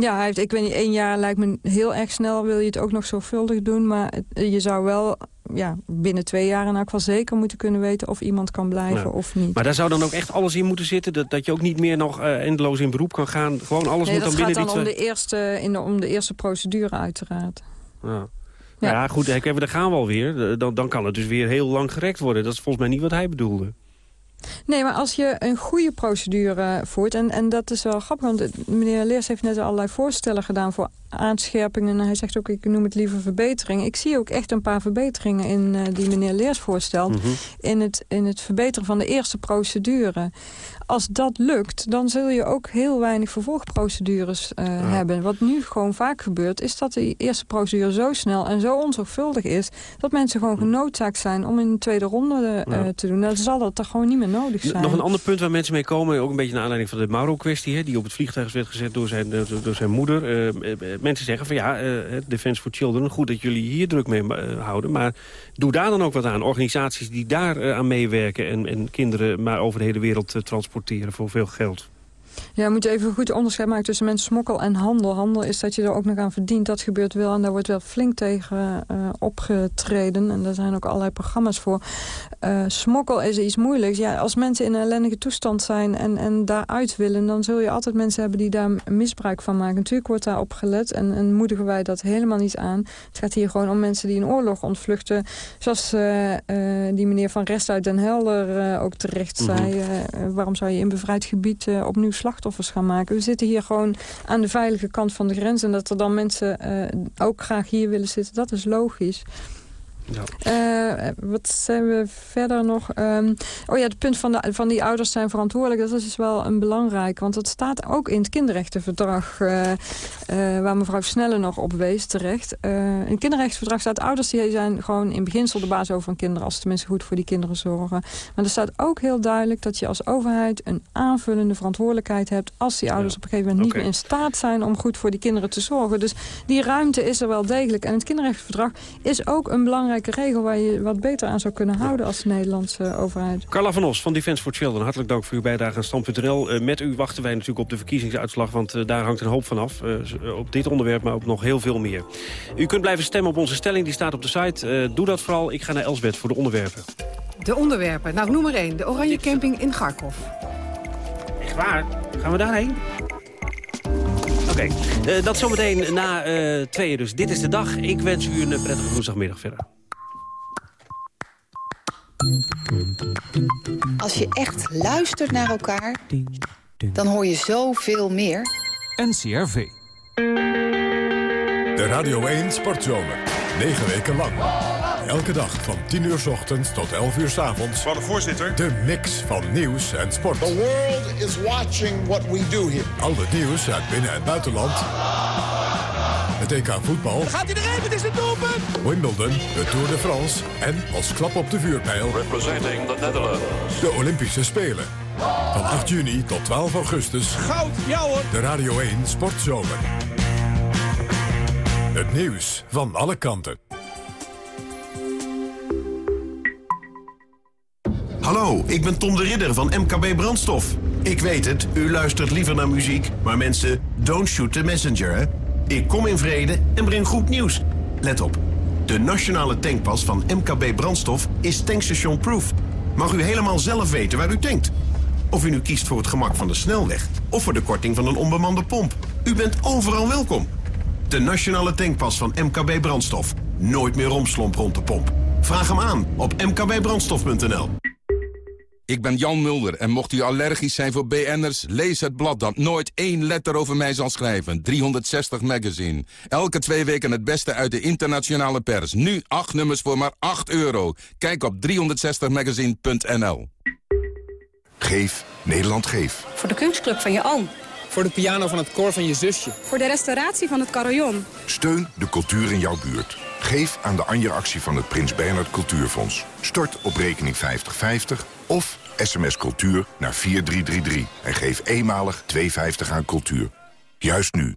Ja, hij heeft, ik weet niet, één jaar lijkt me heel erg snel. Wil je het ook nog zorgvuldig doen. Maar het- je zou wel ja, binnen twee jaar in elk geval zeker moeten kunnen weten... of iemand kan blijven Nou, of niet. Maar daar zou dan ook echt alles in moeten zitten? Dat, dat je ook niet meer nog eh, eindeloos in beroep kan gaan? Gewoon alles nee, moet dat dan gaat binnen dan die om twee... de, eerste, in de, om de eerste procedure uiteraard. Ja. Ja. ja, goed, daar gaan we alweer. Eh, Dan, dan kan het dus weer heel lang gerekt worden. Dat is volgens mij niet wat hij bedoelde. Nee, maar als je een goede procedure voert... en, en dat is wel grappig, want meneer Leers heeft net allerlei voorstellen gedaan... voor aanscherpingen. En hij zegt ook, ik noem het liever verbetering. Ik zie ook echt een paar verbeteringen in eh, die meneer Leers voorstelt... Mhm. in, het, in het verbeteren van de eerste procedure. Als dat lukt, dan zul je ook heel weinig vervolgprocedures eh, hebben. Wat nu gewoon vaak gebeurt, is dat die eerste procedure zo snel en zo onzorgvuldig is... dat mensen gewoon genoodzaakt zijn om in een tweede ronde eh, Ja. te doen. Dan zal dat er gewoon niet meer nodig zijn. Nog een ander punt waar mensen mee komen, ook een beetje naar aanleiding van de Mauro-kwestie, die op het vliegtuig werd gezet door zijn, door, door zijn moeder. Mensen zeggen van ja, eh, Defense for Children, goed dat jullie hier druk mee eh, houden, maar doe daar dan ook wat aan. Organisaties die daar eh, aan meewerken en, en kinderen maar over de hele wereld transporteren voor veel geld. Ja, we moeten even goed onderscheid maken tussen mensensmokkel en handel. Handel is dat je er ook nog aan verdient. Dat gebeurt wel en daar wordt wel flink tegen eh, opgetreden. En daar zijn ook allerlei programma's voor. Eh, smokkel is iets moeilijks. Ja, als mensen in een ellendige toestand zijn en, en daaruit willen... dan zul je altijd mensen hebben die daar misbruik van maken. Natuurlijk wordt daar op gelet en, en moedigen wij dat helemaal niet aan. Het gaat hier gewoon om mensen die een oorlog ontvluchten. Zoals eh, die meneer Van Rest uit Den Helder ook terecht Mhm. zei. waarom zou je in bevrijd gebied opnieuw slachtoffers gaan maken? We zitten hier gewoon aan de veilige kant van de grens. En dat er dan mensen eh, ook graag hier willen zitten, dat is logisch. Eh, wat zijn we verder nog? Ehm, oh ja, het punt van, de, van die ouders zijn verantwoordelijk. Dat is dus wel een belangrijk. Want dat staat ook in het kinderrechtenverdrag... eh, eh, waar mevrouw Snelle nog op wees terecht. In het kinderrechtenverdrag staat... ouders die zijn gewoon in beginsel de baas over hun kinderen... als ze tenminste goed voor die kinderen zorgen. Maar er staat ook heel duidelijk dat je als overheid... een aanvullende verantwoordelijkheid hebt... als die ouders op een gegeven moment niet meer in staat zijn... om goed voor die kinderen te zorgen. Dus die ruimte is er wel degelijk. En het kinderrechtenverdrag is ook een belangrijke regel... waar je wat beter aan zou kunnen houden als Nederlandse overheid. Carla van Os van Defence for Children, hartelijk dank voor uw bijdrage aan Stand.nl. Eh, met u wachten wij natuurlijk op de verkiezingsuitslag, want eh, daar hangt een hoop van af. Eh, op dit onderwerp, maar ook nog heel veel meer. U kunt blijven stemmen op onze stelling, die staat op de site. Eh, doe dat vooral. Ik ga naar Elsbeth voor de onderwerpen. De onderwerpen. Nou, noem maar één. De Oranje Camping in Garkov. Echt waar? Gaan we daarheen? Oké, eh, dat zometeen na eh tweeën dus. Dit is de dag. Ik wens u een prettige woensdagmiddag verder. Als je echt luistert naar elkaar, dan hoor je zoveel meer. NCRV. De Radio 1 Sportzomer. Negen weken lang. Elke dag van 10 uur 's ochtends tot 11 uur 's avonds. Van de voorzitter. De mix van nieuws en sport. The world is watching what we do here. Al het nieuws uit binnen- en buitenland. Het EK voetbal. Gaat hij erin? Het is het doelpunt! Wimbledon, de Tour de France en als klap op de vuurpijl... Representing the Netherlands. De Olympische Spelen. Van 8 juni tot 12 augustus. Goud, ja hoor! De Radio 1 Sportzomer. Het nieuws van alle kanten. Hallo, ik ben Tom de Ridder van MKB Brandstof. Ik weet het, u luistert liever naar muziek, maar mensen, don't shoot the messenger, hè? Ik kom in vrede en breng goed nieuws. Let op, De nationale tankpas van MKB Brandstof is tankstation proof. Mag u helemaal zelf weten waar u tankt. Of u nu kiest voor het gemak van de snelweg of voor de korting van een onbemande pomp. U bent overal welkom. De nationale tankpas van MKB Brandstof. Nooit meer romslomp rond de pomp. Vraag hem aan op mkbbrandstof.nl. Ik ben Jan Mulder en mocht u allergisch zijn voor BN'ers... lees het blad dat nooit één letter over mij zal schrijven. 360 Magazine. Elke twee weken het beste uit de internationale pers. Nu acht nummers voor maar 8 euro. Kijk op 360magazine.nl. Geef, Nederland geef. Voor de kunstclub van je oom. Voor de piano van het koor van je zusje. Voor de restauratie van het carillon. Steun de cultuur in jouw buurt. Geef aan de Anja-actie van het Prins Bernhard Cultuurfonds. Stort op rekening 5050 of sms cultuur naar 4333. En geef eenmalig 2,50 aan cultuur. Juist nu.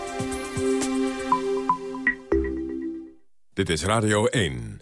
Dit is Radio 1.